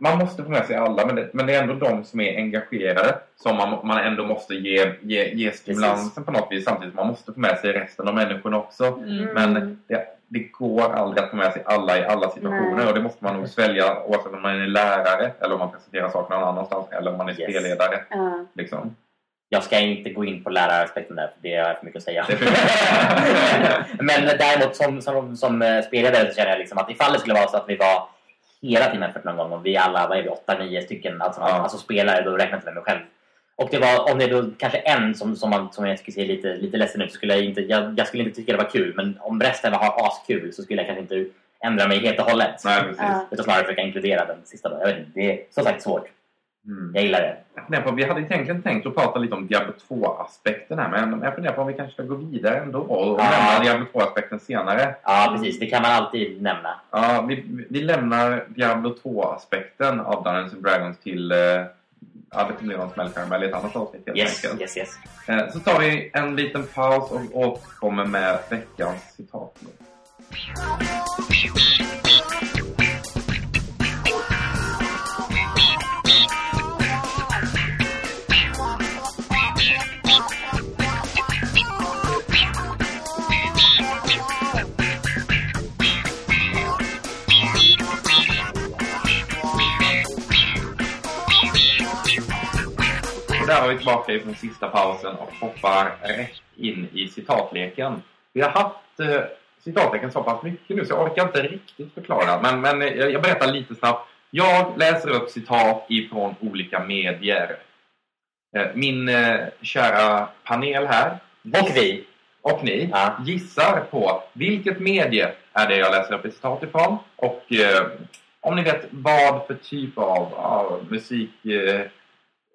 man måste få med sig alla, men det, men det är ändå de som är engagerade som man, man ändå måste ge, ge, ge stimulansen på något vis samtidigt som man måste få med sig resten av människorna också. Mm. Men det, det går aldrig att få med sig alla i alla situationer Nej. och det måste man nog svälja oavsett om man är lärare eller om man presenterar saker någon annanstans eller om man är Yes. spelledare. Ja. Liksom. Jag ska inte gå in på läraraspekten där, för det är för mycket att säga. Men däremot som, som, som eh, spelledare så känner jag liksom att ifall det skulle vara så att vi var hela tiden för någon gång och vi alla, vad är vi, åtta, nio stycken alltså, Ja. alltså spelare, då räknar jag inte med mig själv. Och det var, om det då kanske en som, som, man, som jag tycker ser lite, lite ledsen ut så skulle jag inte, jag, jag skulle inte tycka det var kul. Men om resten har askul så skulle jag kanske inte ändra mig helt och hållet. Nej, precis. Ja. Utan snarare försöka inkludera den sista. Då. Jag vet inte, det är som sagt svårt. Mm. Jag gillar det. Jag funderar på, vi hade egentligen tänkt att prata lite om Diablo 2-aspekten här men jag funderar på om vi kanske ska gå vidare ändå och Ja. nämna Diablo 2-aspekten senare. Ja, precis. Det kan man alltid nämna. Ja, vi, vi lämnar Diablo 2-aspekten av Dungeons and Dragons till... Eh, ja, det blir någon smällkaramell i ett annat avsnitt helt Yes, enkelt. yes, yes. Eh, så tar vi en liten paus och återkommer med veckans citat. Där var vi tillbaka från sista pausen och hoppar rätt in i citatleken. Vi har haft eh, citatleken så pass mycket nu så jag orkar inte riktigt förklara. Men, men eh, jag berättar lite snabbt. Jag läser upp citat ifrån olika medier. Eh, min eh, kära panel här. Och vi. och ni Ja. gissar på vilket medie är det jag läser upp ett citat ifrån och eh, om ni vet vad för typ av, av musik, eh,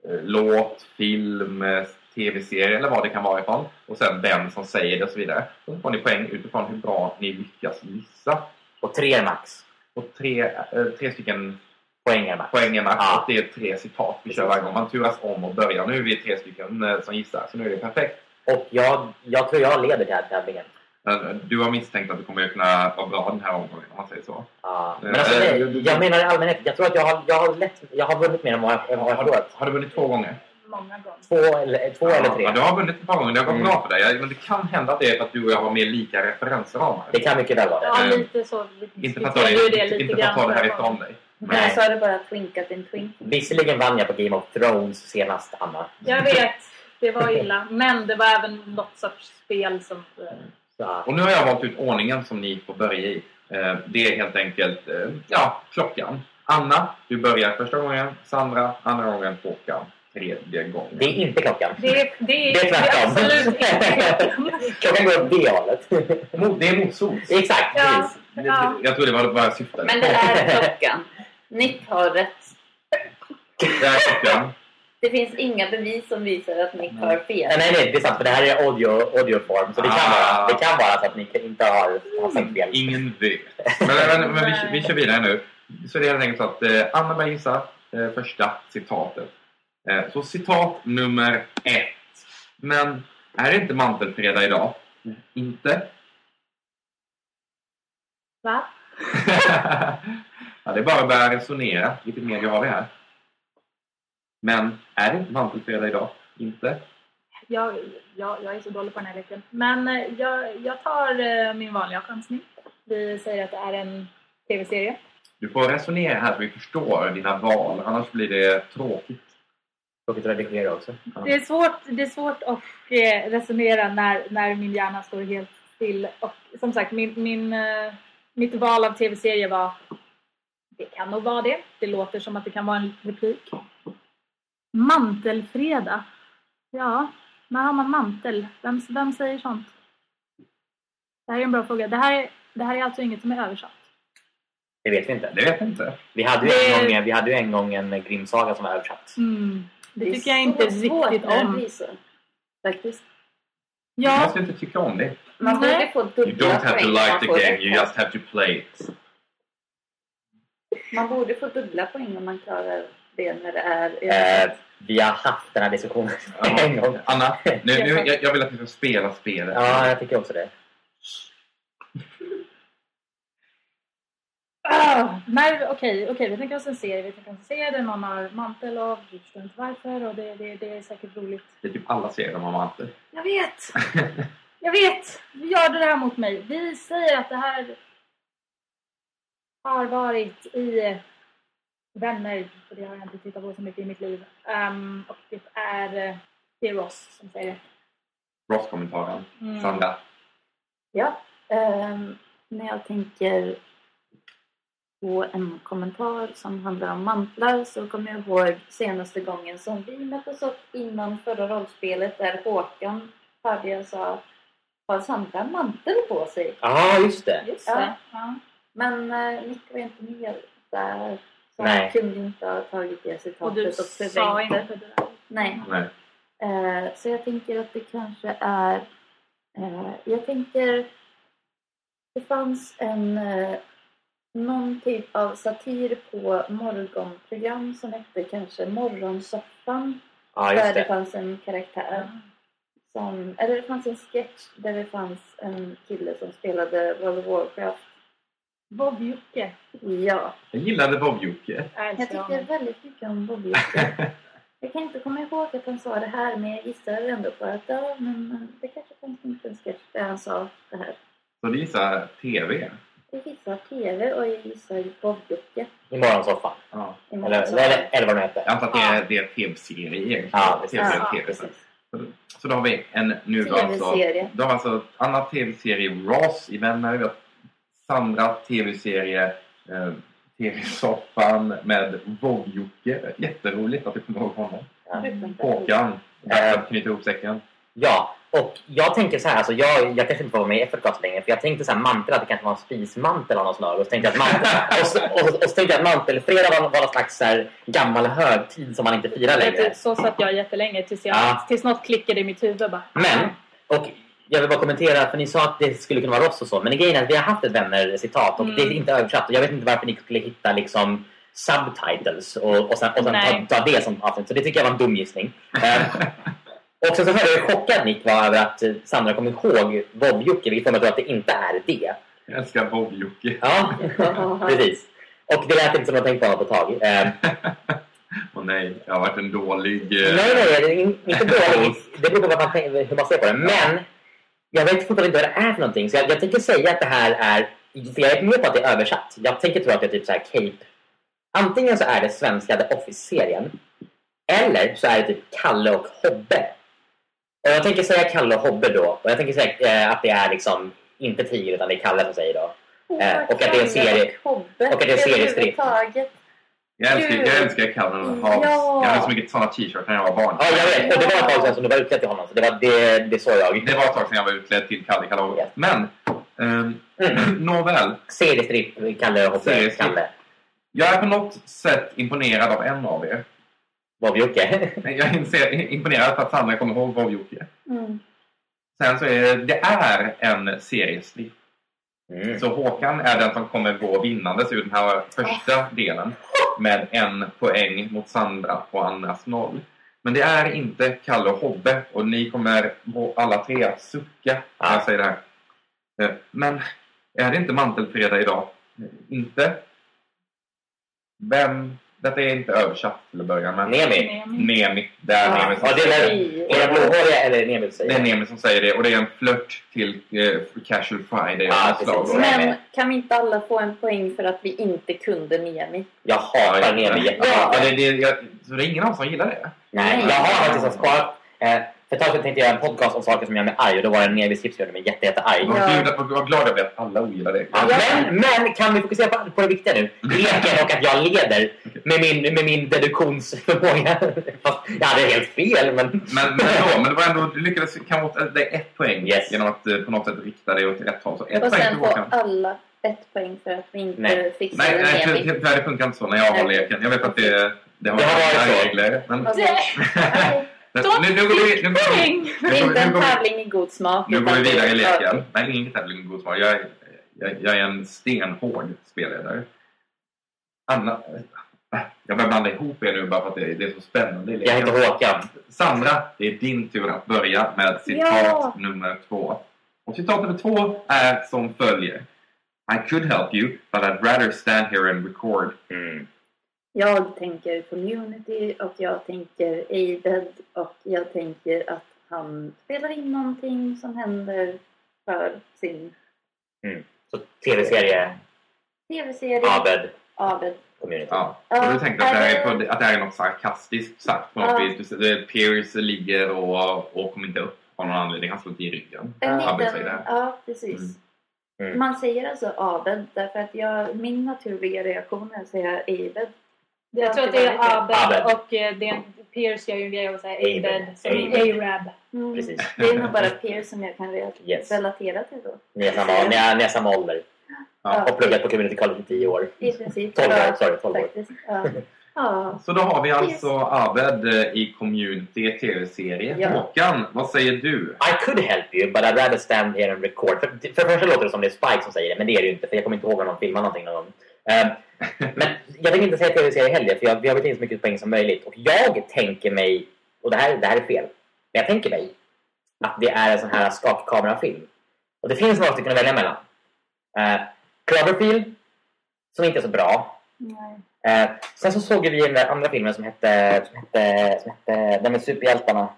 låt, film, eh, tv-serie eller vad det kan vara ifrån och sen vem som säger det och så vidare. Så får ni poäng utifrån hur bra ni lyckas gissa. Och tre max. Och tre, eh, tre stycken Poäng är max. max Ja. och det är tre citat vi kör varje gång. Man turas om och börjar. Nu är vi tre stycken eh, som gissar så nu är det perfekt. Och jag, jag tror jag leder den här tävlingen. Eh, Du har misstänkt att du kommer att kunna vara bra den här omgången om man säger så. Ja. Men Eh, alltså, eh, nej, jag menar i allmänhet. Jag tror att jag har, jag har, lätt, jag har vunnit mer än vad jag, Har, förlorat. har du vunnit två gånger? Många gånger. Två eller, två eller tre. Ja, du har vunnit ett par gånger. Det har gått Mm. bra för dig. Ja, Men det kan hända att det är för att du och jag har mer lika referensramar. Det kan mycket väl vara. Ja, lite så. Vi Inte för att ta det, det inte, lite för att ta det här ifrån dig. Men Nej. så har det bara twinkat en twink. Visserligen vann jag på Game of Thrones senast, Anna. Jag vet, det var illa. Men det var även något sorts spel som... Så, Och nu har jag valt ut ordningen som ni får börja i. Eh, Det är helt enkelt eh, ja, klockan. Anna, du börjar första gången. Sandra, andra gången. Håkan, tredje gången. det är inte klockan. Det, är- det, är- Det är det är tvärtom. absolut inte klockan. Går åt det hållet. Mot- Det är motsols. Exakt, Ja. precis. Ja. Jag tror det var vad jag syftade Men det är klockan. Nick har rätt. Det är klockan. Det finns inga bevis som visar att Nick har fel. Nej, nej, det är sant. För det här är audio, audioform. Så det kan, Ah. vara, det kan vara så att ni inte har, har sagt fel. Ingen vet. Men, men, men vi, vi kör vidare nu. Så det är helt enkelt så att eh, Anna börjar gissa eh, första citatet. Eh, så citat nummer ett. Men är det inte mantelfredag idag? Inte? Va? ja, det är bara att börja resonera. Vilket medie har vi här? Men är det inte mantelfredag idag? Inte? Jag, jag, jag är så dålig på den här leken. Men eh, jag, jag tar eh, min vanliga chansning. Vi säger att det är en tv-serie. Du får resonera här så vi förstår dina val. Annars blir det tråkigt. Tråkigt att redigera också. Det är svårt, det är svårt att eh, resonera när, när min hjärna står helt still. Och som sagt, min, min, mitt val av tv-serie var det kan nog vara det. Det låter som att det kan vara en replik. Mantelfredag. Ja, när har man mantel? Vem, vem säger sånt? Det här är en bra fråga. Det här, är- det här är alltså inget som är översatt. Det vet vi inte. Det vet jag inte. Vi hade ju Det- en gång, vi hade ju en, gång en Grimmsaga som var översatt. Mm. Det är tycker jag inte riktigt det om. så. Faktiskt. Du Ja, måste inte tycka om det. Man borde få You dubbla don't have to like Man the game, you just have to play it. Man borde få dubbla poäng om man klarar det när det är Eh, vi har haft den här diskussionen Ja. en gång. Anna, nu, nu, jag, jag vill att vi ska spela spelet. Ja, jag tycker också det. Ah, nej, okej, okej, vi tänker oss en serie. Vi tänker oss en serie där någon har mantel och vi förstår inte varför och det, det, det är säkert roligt. Det är typ alla serier de har mantel. Jag vet! Jag vet! Vi gör det här mot mig. Vi säger att det här har varit i Vänner, för det har jag inte tittat på så mycket i mitt liv. Ehm, och det är, eh, det är Ross som säger det. Ross-kommentaren. Mm. Sandra. Ja, ehm, när jag tänker på en kommentar som handlar om mantlar så kommer jag ihåg senaste gången som vi möttes upp innan förra rollspelet där Håkan hörde jag sa har Sandra mantel på sig? Ja, just det. Just Ja. det. Ja. Men eh, Nick var inte med där så Nej. han kunde inte ha tagit det citatet Och du och sa inte det där. Nej. Nej. Eh, så jag tänker att det kanske är... Eh, jag tänker... Det fanns en... Eh, någon typ av satir på morgonprogram som hette kanske Morgonsoffan. Ja, där det det. fanns en karaktär. Som, eller det fanns en sketch där det fanns en kille som spelade World of Warcraft. Bob Jocke. Jag Ja, gillade Bob-Jocke. Jag honom. väldigt mycket om Bobby Jocke. Jag kan inte komma ihåg att han sa det här men jag gissar ändå på att ja, men det kanske fanns en liten sketch där han sa det här. Så du gissar TV? Jag gissar TV och jag gissar Bob Jocke. I morgonsoffan. Ja. Eller, eller, eller vad den hette. Jag antar att det är, det är tv-serie egentligen. Ja, precis. TV, Ja, TV. precis. Så, så då har vi en nu då alltså, TV-serie. då har vi alltså annan tv-serie Ross i Vänner. Sandra tv-serie eh, TV-soffan med Bob-Jocke. Jätteroligt att du kommer ihåg honom. Håkan, dags att knyta ihop säcken. Ja, och jag tänker så här, alltså jag, jag kanske inte får vara med i Effortcast längre för jag tänkte så här mantel att det kanske var en spismantel av något slag och så tänkte jag att, mantel, och så, och, och, så tänkte jag att mantelfredag var, var någon slags så här, gammal högtid som man inte firar längre. Typ Så satt jag jättelänge tills, jag, Ja. tills något klickade i mitt huvud. Bara, Men, och jag vill bara kommentera, för ni sa att det skulle kunna vara Ross och så, men grejen är att vi har haft ett vänner-citat och Mm. det är inte översatt. Och jag vet inte varför ni skulle hitta liksom subtitles och, och sen, och sen ta, ta det som avsnitt. Så det tycker jag var en dum gissning. Eh, och sen så hörde jag chockad Nick var över att Sandra kom ihåg Bob-Jocke, vilket får mig att tro att det inte är det. Jag älskar Bob-Jocke. Ja, precis. Och det lät inte som att jag tänkt på honom på ett tag. Eh, Och nej, jag har varit en dålig... eh, Nej, nej, inte dåligt. Det beror på vad man, hur man ser på det. Men jag vet fortfarande inte vad det är för någonting. Så jag, jag tänker säga att det här är... För jag är med på att det är översatt. Jag tänker tro att det är typ så här Cape... Antingen så är det svenska The Office-serien. Eller så är det typ Kalle och Hobbe. Och jag tänker säga Kalle och Hobbe då. Och jag tänker säga eh, att det är liksom inte Tiger utan det är Kalle som säger då. Eh, och att det är en serie- Hobbe. och att det är en seriestripp. Jag älskar, jag älskar Calvin Hobbes. Ja. Jag hade så mycket sådana t-shirts när jag var barn. Ja, jag vet. Och det var ett tag sedan som du var utklädd till honom. Så det, var, det, det såg jag. Det var ett tag sedan jag var utklädd till Kalle Kalle Hobbes. Men, ehm, Mm. nåväl. Seriestripp, Kalle. Seriestripp. Kalle. Jag är på något sätt imponerad av en av er. Bob-Jocke. Jag är imponerad för att Sandra kommer ihåg Bob-Jocke. Mm. Sen så är det är en seriestripp. Mm. Så Håkan är den som kommer gå vinnandes ur den här första delen med en poäng mot Sandra och Annas noll. Men det är inte Kalle och Hobbe och ni kommer alla tre att sucka när Ja. jag säger det här. Eh, Men är det inte mantelfredag idag? Eh, Inte? Vem? Detta är inte översatt till att börja med. Nemi. Nemi. Det är Ja. Nemi som Ja, det är säger väl- Är det blåhåriga eller Nemi som det är säger Nemi som säger det och det är en flört till eh, Casual Friday. Ja. Nej, Men kan vi inte alla få en poäng för att vi inte kunde Nemi? Jag hatar Nemi jättemycket. Ja, det, det, jag, så det är ingen av oss som gillar det? Nej, jag har faktiskt sparat. Eh, för ett tag sedan tänkte jag göra en podcast om saker som gör mig arg och då var det en Nemi-strips som gjorde mig jätte, jätte arg. Ja. vad glad jag blir att alla ogillar det. Ja, men, men kan vi fokusera på, på det viktiga nu? Leken och att jag leder med min, med min deduktionsförmåga. Fast jag hade helt fel, men... Men, men, ändå, men det var ändå, du lyckades komma åt det är ett poäng Yes. genom att eh, på något sätt rikta dig åt rätt håll. Så ett Och poäng sen får alla ett poäng för att vi inte Nej. fixade Nej, nej ty- tyvärr det funkar inte så när jag har Nej. leken. Jag vet att det, det har Det varit så. regler. Men, Nu, nu, går vi, nu, går vi, Poäng! nu, Det är går, inte en tävling i god smak. nu går vi vidare i det är- leken. Nej, ingen tävling med god smak. Jag, är- jag, jag är en stenhård spelledare. Anna, jag börjar blanda ihop er nu bara för att det, det är så spännande i Jag leken. heter Håkan. Sandra, det är din tur att börja med citat Ja. nummer två. Och citat nummer två är som följer. I could help you, but I'd rather stand here and record. Mm. Jag tänker community och jag tänker Aided och jag tänker att han spelar in någonting som händer för sin Så tv-serie, tv-serie. Abed, Abed. community. Ja. Och du tänkte att det, här är att det här är något sarkastiskt sagt på något Ja. vis. Pierce ligger och, och kommer inte upp av någon anledning. Han slår inte i ryggen. En Abed säger det. ja, precis. Mm. Mm. Man säger alltså Abed därför att jag, min naturliga reaktion är att säga Abed. Jag tror att det är Abed, Abed. och eh, det är Pierce gör ju en grej av att säga Abed. Abed som. Arab. Mm. Precis. Det är nog bara Pierce som jag kan Yes. relatera till då. Ni är samma, ni är, ni är samma ålder. Ja. Och pluggat på community college i tio år. I princip. 12 år, Ja, sorry, 12 år. faktiskt. Ja. Ja. Så då har vi alltså Abed eh, i Community tv-serie. Ja. Håkan, vad säger du? I could help you, but I'd rather stand here and record. För, för det första låter det som det är Spike som säger det, men det är det ju inte. För jag kommer inte ihåg om någon filmar någonting någon gång. Ehm, men jag tänker inte säga tv-serie heller, för jag, vi har gått in så mycket poäng som möjligt. Och jag tänker mig, och det här, det här är fel, men jag tänker mig att det är en sån här skakkamerafilm. Och det finns några stycken att välja mellan. Uh, Cloverfield, som inte är så bra. Nej. Eh, sen så såg vi den där andra filmen som hette, som hette, som hette den med superhjältarna.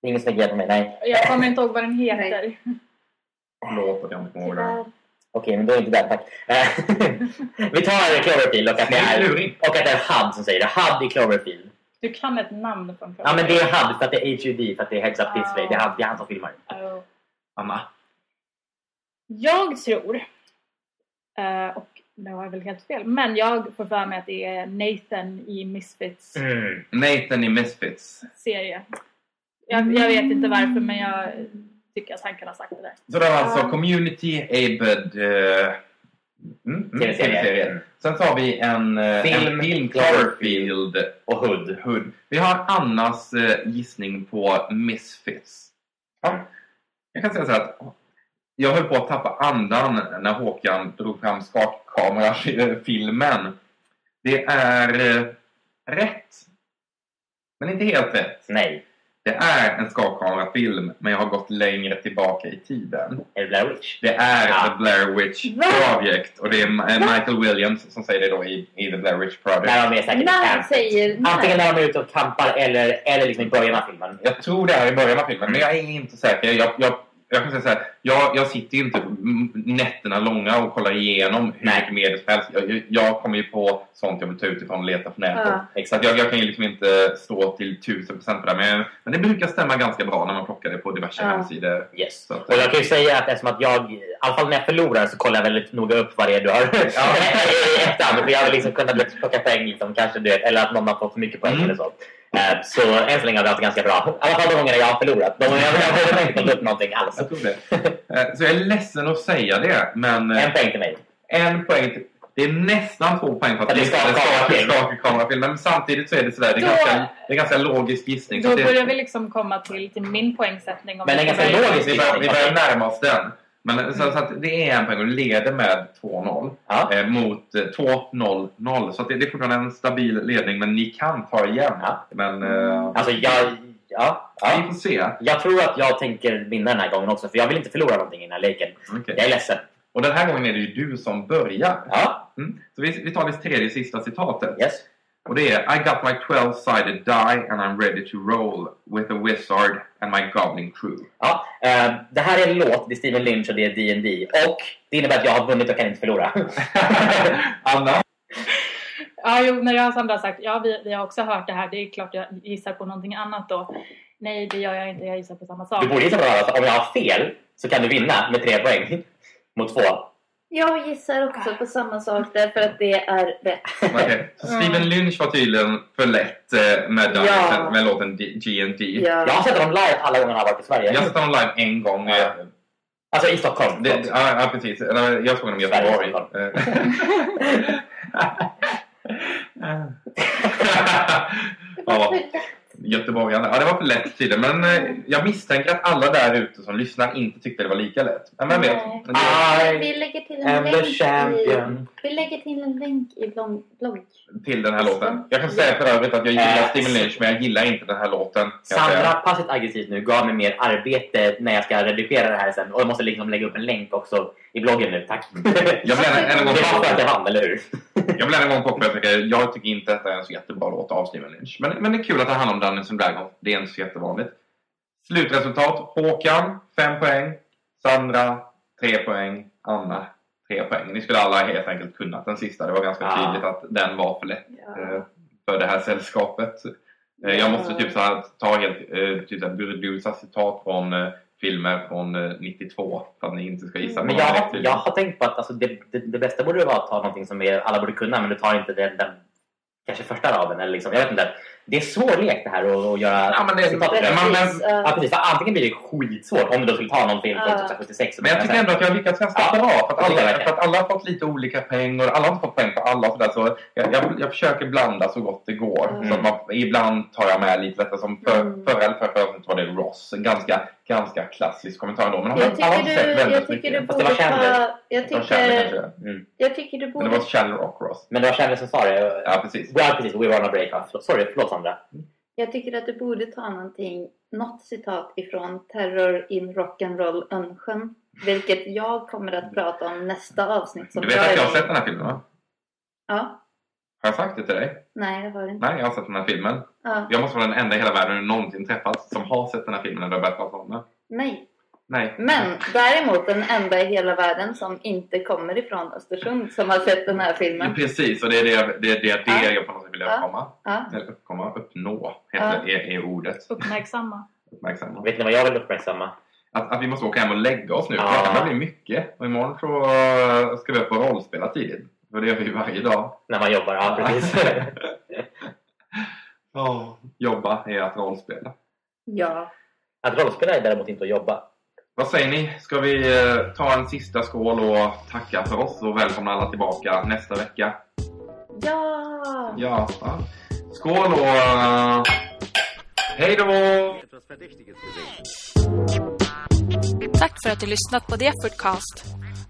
Det är ingen som lägger på mig, nej. Jag kommer inte ihåg vad den heter. Att jag inte kommer ihåg det. Okej, men då är inte den, tack. Eh, vi tar Cloverfield och att det är, och att det är HUD som säger det. HUD i Cloverfield. Du kan ett namn från Ja, men det är HUD för att det är HUD, för att det är Heads Up Display. Ah. Det är, HUD, det är han som filmar. Oh. Anna? Jag tror, eh, och det har jag väl helt fel, men jag får för mig att det är Nathan i Misfits Mm. Nathan i Misfits. serie. Jag, jag vet inte varför men jag tycker att han kan ha sagt det där. Så det var alltså. Community Abed eh, mm, mm, TV-serie. TV-serie. Sen så har vi en eh, Film, en film Cloverfield. Och Hood. Hood. Vi har Annas eh, gissning på Misfits. Ja. Jag kan säga så här att jag höll på att tappa andan när Håkan drog fram skakkamerafilmen. Det är eh, rätt. Men inte helt rätt. Nej. Det är en skakkamerafilm, men jag har gått längre tillbaka i tiden. Är det Blair Witch? Det är Ja. The Blair Witch Va? Project och det är Ma- Michael Williams som säger det då i, i The Blair Witch Project. När de är säkert När säger Antingen när? när de är ute och campar eller, eller liksom i början av filmen. Jag tror det är i början av filmen, men jag är inte säker. Jag, jag, jag kan säga så här, jag, jag sitter ju inte nätterna långa och kollar igenom hur Nej. mycket medier som helst. Jag, jag- kommer ju på sånt jag vill ta utifrån och leta på nätet. Ja. Exakt. jag, jag kan ju liksom inte stå till tusen procent på det. Men, men det brukar stämma ganska bra när man plockar det på diverse Ja. hemsidor. Yes. Att, Och jag kan ju säga att eftersom att jag, i alla fall när jag förlorar så kollar jag väldigt noga upp vad det är du har Ja. i ettan. För jag vill liksom kunna plocka poäng liksom, kanske du vet, eller att någon har fått för mycket poäng Mm. eller så. Eh, Så än så länge har det varit ganska bra. I alla fall de gångerna jag har förlorat. De jag har inte fått upp någonting alls. jag tror det. Eh, Så jag är ledsen att säga det, men eh, En poäng till mig. en poäng till. Det är nästan två poäng för att det är skakkamerafilm. Men samtidigt så är det sådär, det är, Då- ganska, det är ganska logisk gissning. så Då det, börjar vi liksom komma till, till min poängsättning. om Men vi en ska ganska logisk vi, börjar, vi börjar närma oss den. Men, så, så att det är en poäng och leder med 2-0 Ja. eh, mot eh, 2-0-0. Så att det, det är fortfarande en stabil ledning, men ni kan ta igen. Ja. Men eh, Alltså jag, ja, vi ja. får se. jag tror att jag tänker vinna den här gången också. För jag vill inte förlora någonting i den här leken. Okej. Jag är ledsen. Och den här gången är det ju du som börjar. Ja, Mm. Så vi, vi tar det tredje sista citatet. yes. Och det är I got my 12-sided die and I'm ready to roll with a wizard and my goblin crew. Ja, eh, det här är en låt, det är Steven Lynch och det är D&D Och det innebär att jag har vunnit och kan inte förlora. Anna? Ja, jo, när jag och Sandra har sagt ja, vi, vi har också hört det här. Det är klart jag gissar på någonting annat då. Nej, det gör jag inte. Jag gissar på samma sak. Du borde gissa på något annat. Om jag har fel så kan du vinna med tre poäng. Mot två. Jag gissar också på samma sak därför att det är rätt. Okej. Så Steven Lynch var tydligen för lätt eh, med, den, Ja. med låten G&D. Ja. Jag har sett dem live alla gånger han har varit i Sverige. Jag har sett honom live en gång. eh, Ja. Alltså i Stockholm. Det, ja, ja, precis. Jag såg honom i Göteborg. Stockholm. ja, göteborgarna. Ja, det var för lätt tydligen. Men eh, jag misstänker att alla där ute som lyssnar inte tyckte det var lika lätt. Men vem vet? Nej. Men det- I Vi lägger till en am the länk i, champion. vi lägger till en länk i blogg. blogg. Till den här låten. Jag kan säga för övrigt att jag gillar Eh, Steven Lynch men jag gillar inte den här låten. kan jag säga. Sandra passivt aggressivt nu gav mig mer arbete när jag ska redigera det här sen. Och jag måste liksom lägga upp en länk också i bloggen nu. Tack. Jag vill än, en Det gång var för att jag vann, eller hur? Jag vill än en gång påpeka att jag, jag tycker inte att det är en så jättebra låt av Steven Lynch. Men, men det är kul att det handlar om Dungeons and Dragons. Det är inte så jättevanligt. Slutresultat. Håkan 5 poäng. Sandra 3 poäng. Anna 3 poäng. Ni skulle alla helt enkelt kunnat den sista. Det var ganska Ja. tydligt att den var för lätt eh, för det här sällskapet. Eh, Jag måste typ så här, ta helt eh, typ så här burdusa citat från eh, filmer från eh, 92 för att ni inte ska gissa Men jag, har- jag har tänkt på att alltså, det, det, det bästa borde vara att ta någonting som är, alla borde kunna, men du tar inte den, den kanske första raden. Eller liksom, jag vet inte. Det är svår lek det här att göra Ja, men det- citat. Man- men- ja. Precis. Antingen blir det skitsvårt om du då skulle ta någon film från typ 76. Men jag tycker ändå att jag har lyckats ganska Ja, bra. För att, alla, för att alla har fått lite olika poäng och alla har inte fått poäng på alla. Så där, så jag, jag, jag försöker blanda så gott det går. Mm. Så man, ibland tar jag med lite detta som för, Mm. förra eller förra avsnittet var det Ross. En ganska, ganska klassisk kommentar ändå. Men Jag alla har sett du, väldigt jag tycker du mycket. Fast det borde var Chandler. ta... Jag Det var Chandler tycker, kanske. Mm. jag tycker du Men borde... det var Chandler och Ross. Men det var Chandler som sa det. Ja, precis. Ja, precis. We were on a break. Förlåt. Sorry, förlåt Sandra. Jag tycker att du borde ta någonting, något citat ifrån Terror in Rock'n'Roll Önsjön. Vilket jag kommer att prata om nästa avsnitt. Som Du vet att jag har sett den här filmen va? Ja. Har jag sagt det till dig? Nej, jag har inte. Nej, jag har sett den här filmen. Ja. Jag måste vara den enda i hela världen du någonsin träffat som har sett den här filmen när du har börjat prata om den. Nej. Nej. Men däremot den enda i hela världen som inte kommer ifrån Östersund som har sett den här Ja, filmen. precis, och det är det, det, är det, det Ja. jag på något sätt vill Ja. uppkomma. Ja. Eller uppkomma, uppnå heter, Ja. är, är ordet. Uppmärksamma. Uppmärksamma. Vet ni vad jag vill uppmärksamma? Att, att vi måste åka hem och lägga oss nu. Ja. Klockan börjar bli mycket. Och imorgon så ska vi upp och rollspela tidigt. För det gör vi varje dag. När man jobbar, ja precis. Jobba är att rollspela. Ja. Att rollspela är däremot inte att jobba. Vad säger ni? Ska vi eh, ta en sista skål och tacka för oss och välkomna alla tillbaka nästa vecka? Ja! Ja, va? skål och uh, hej då! Tack för att du lyssnat på The Effortcast.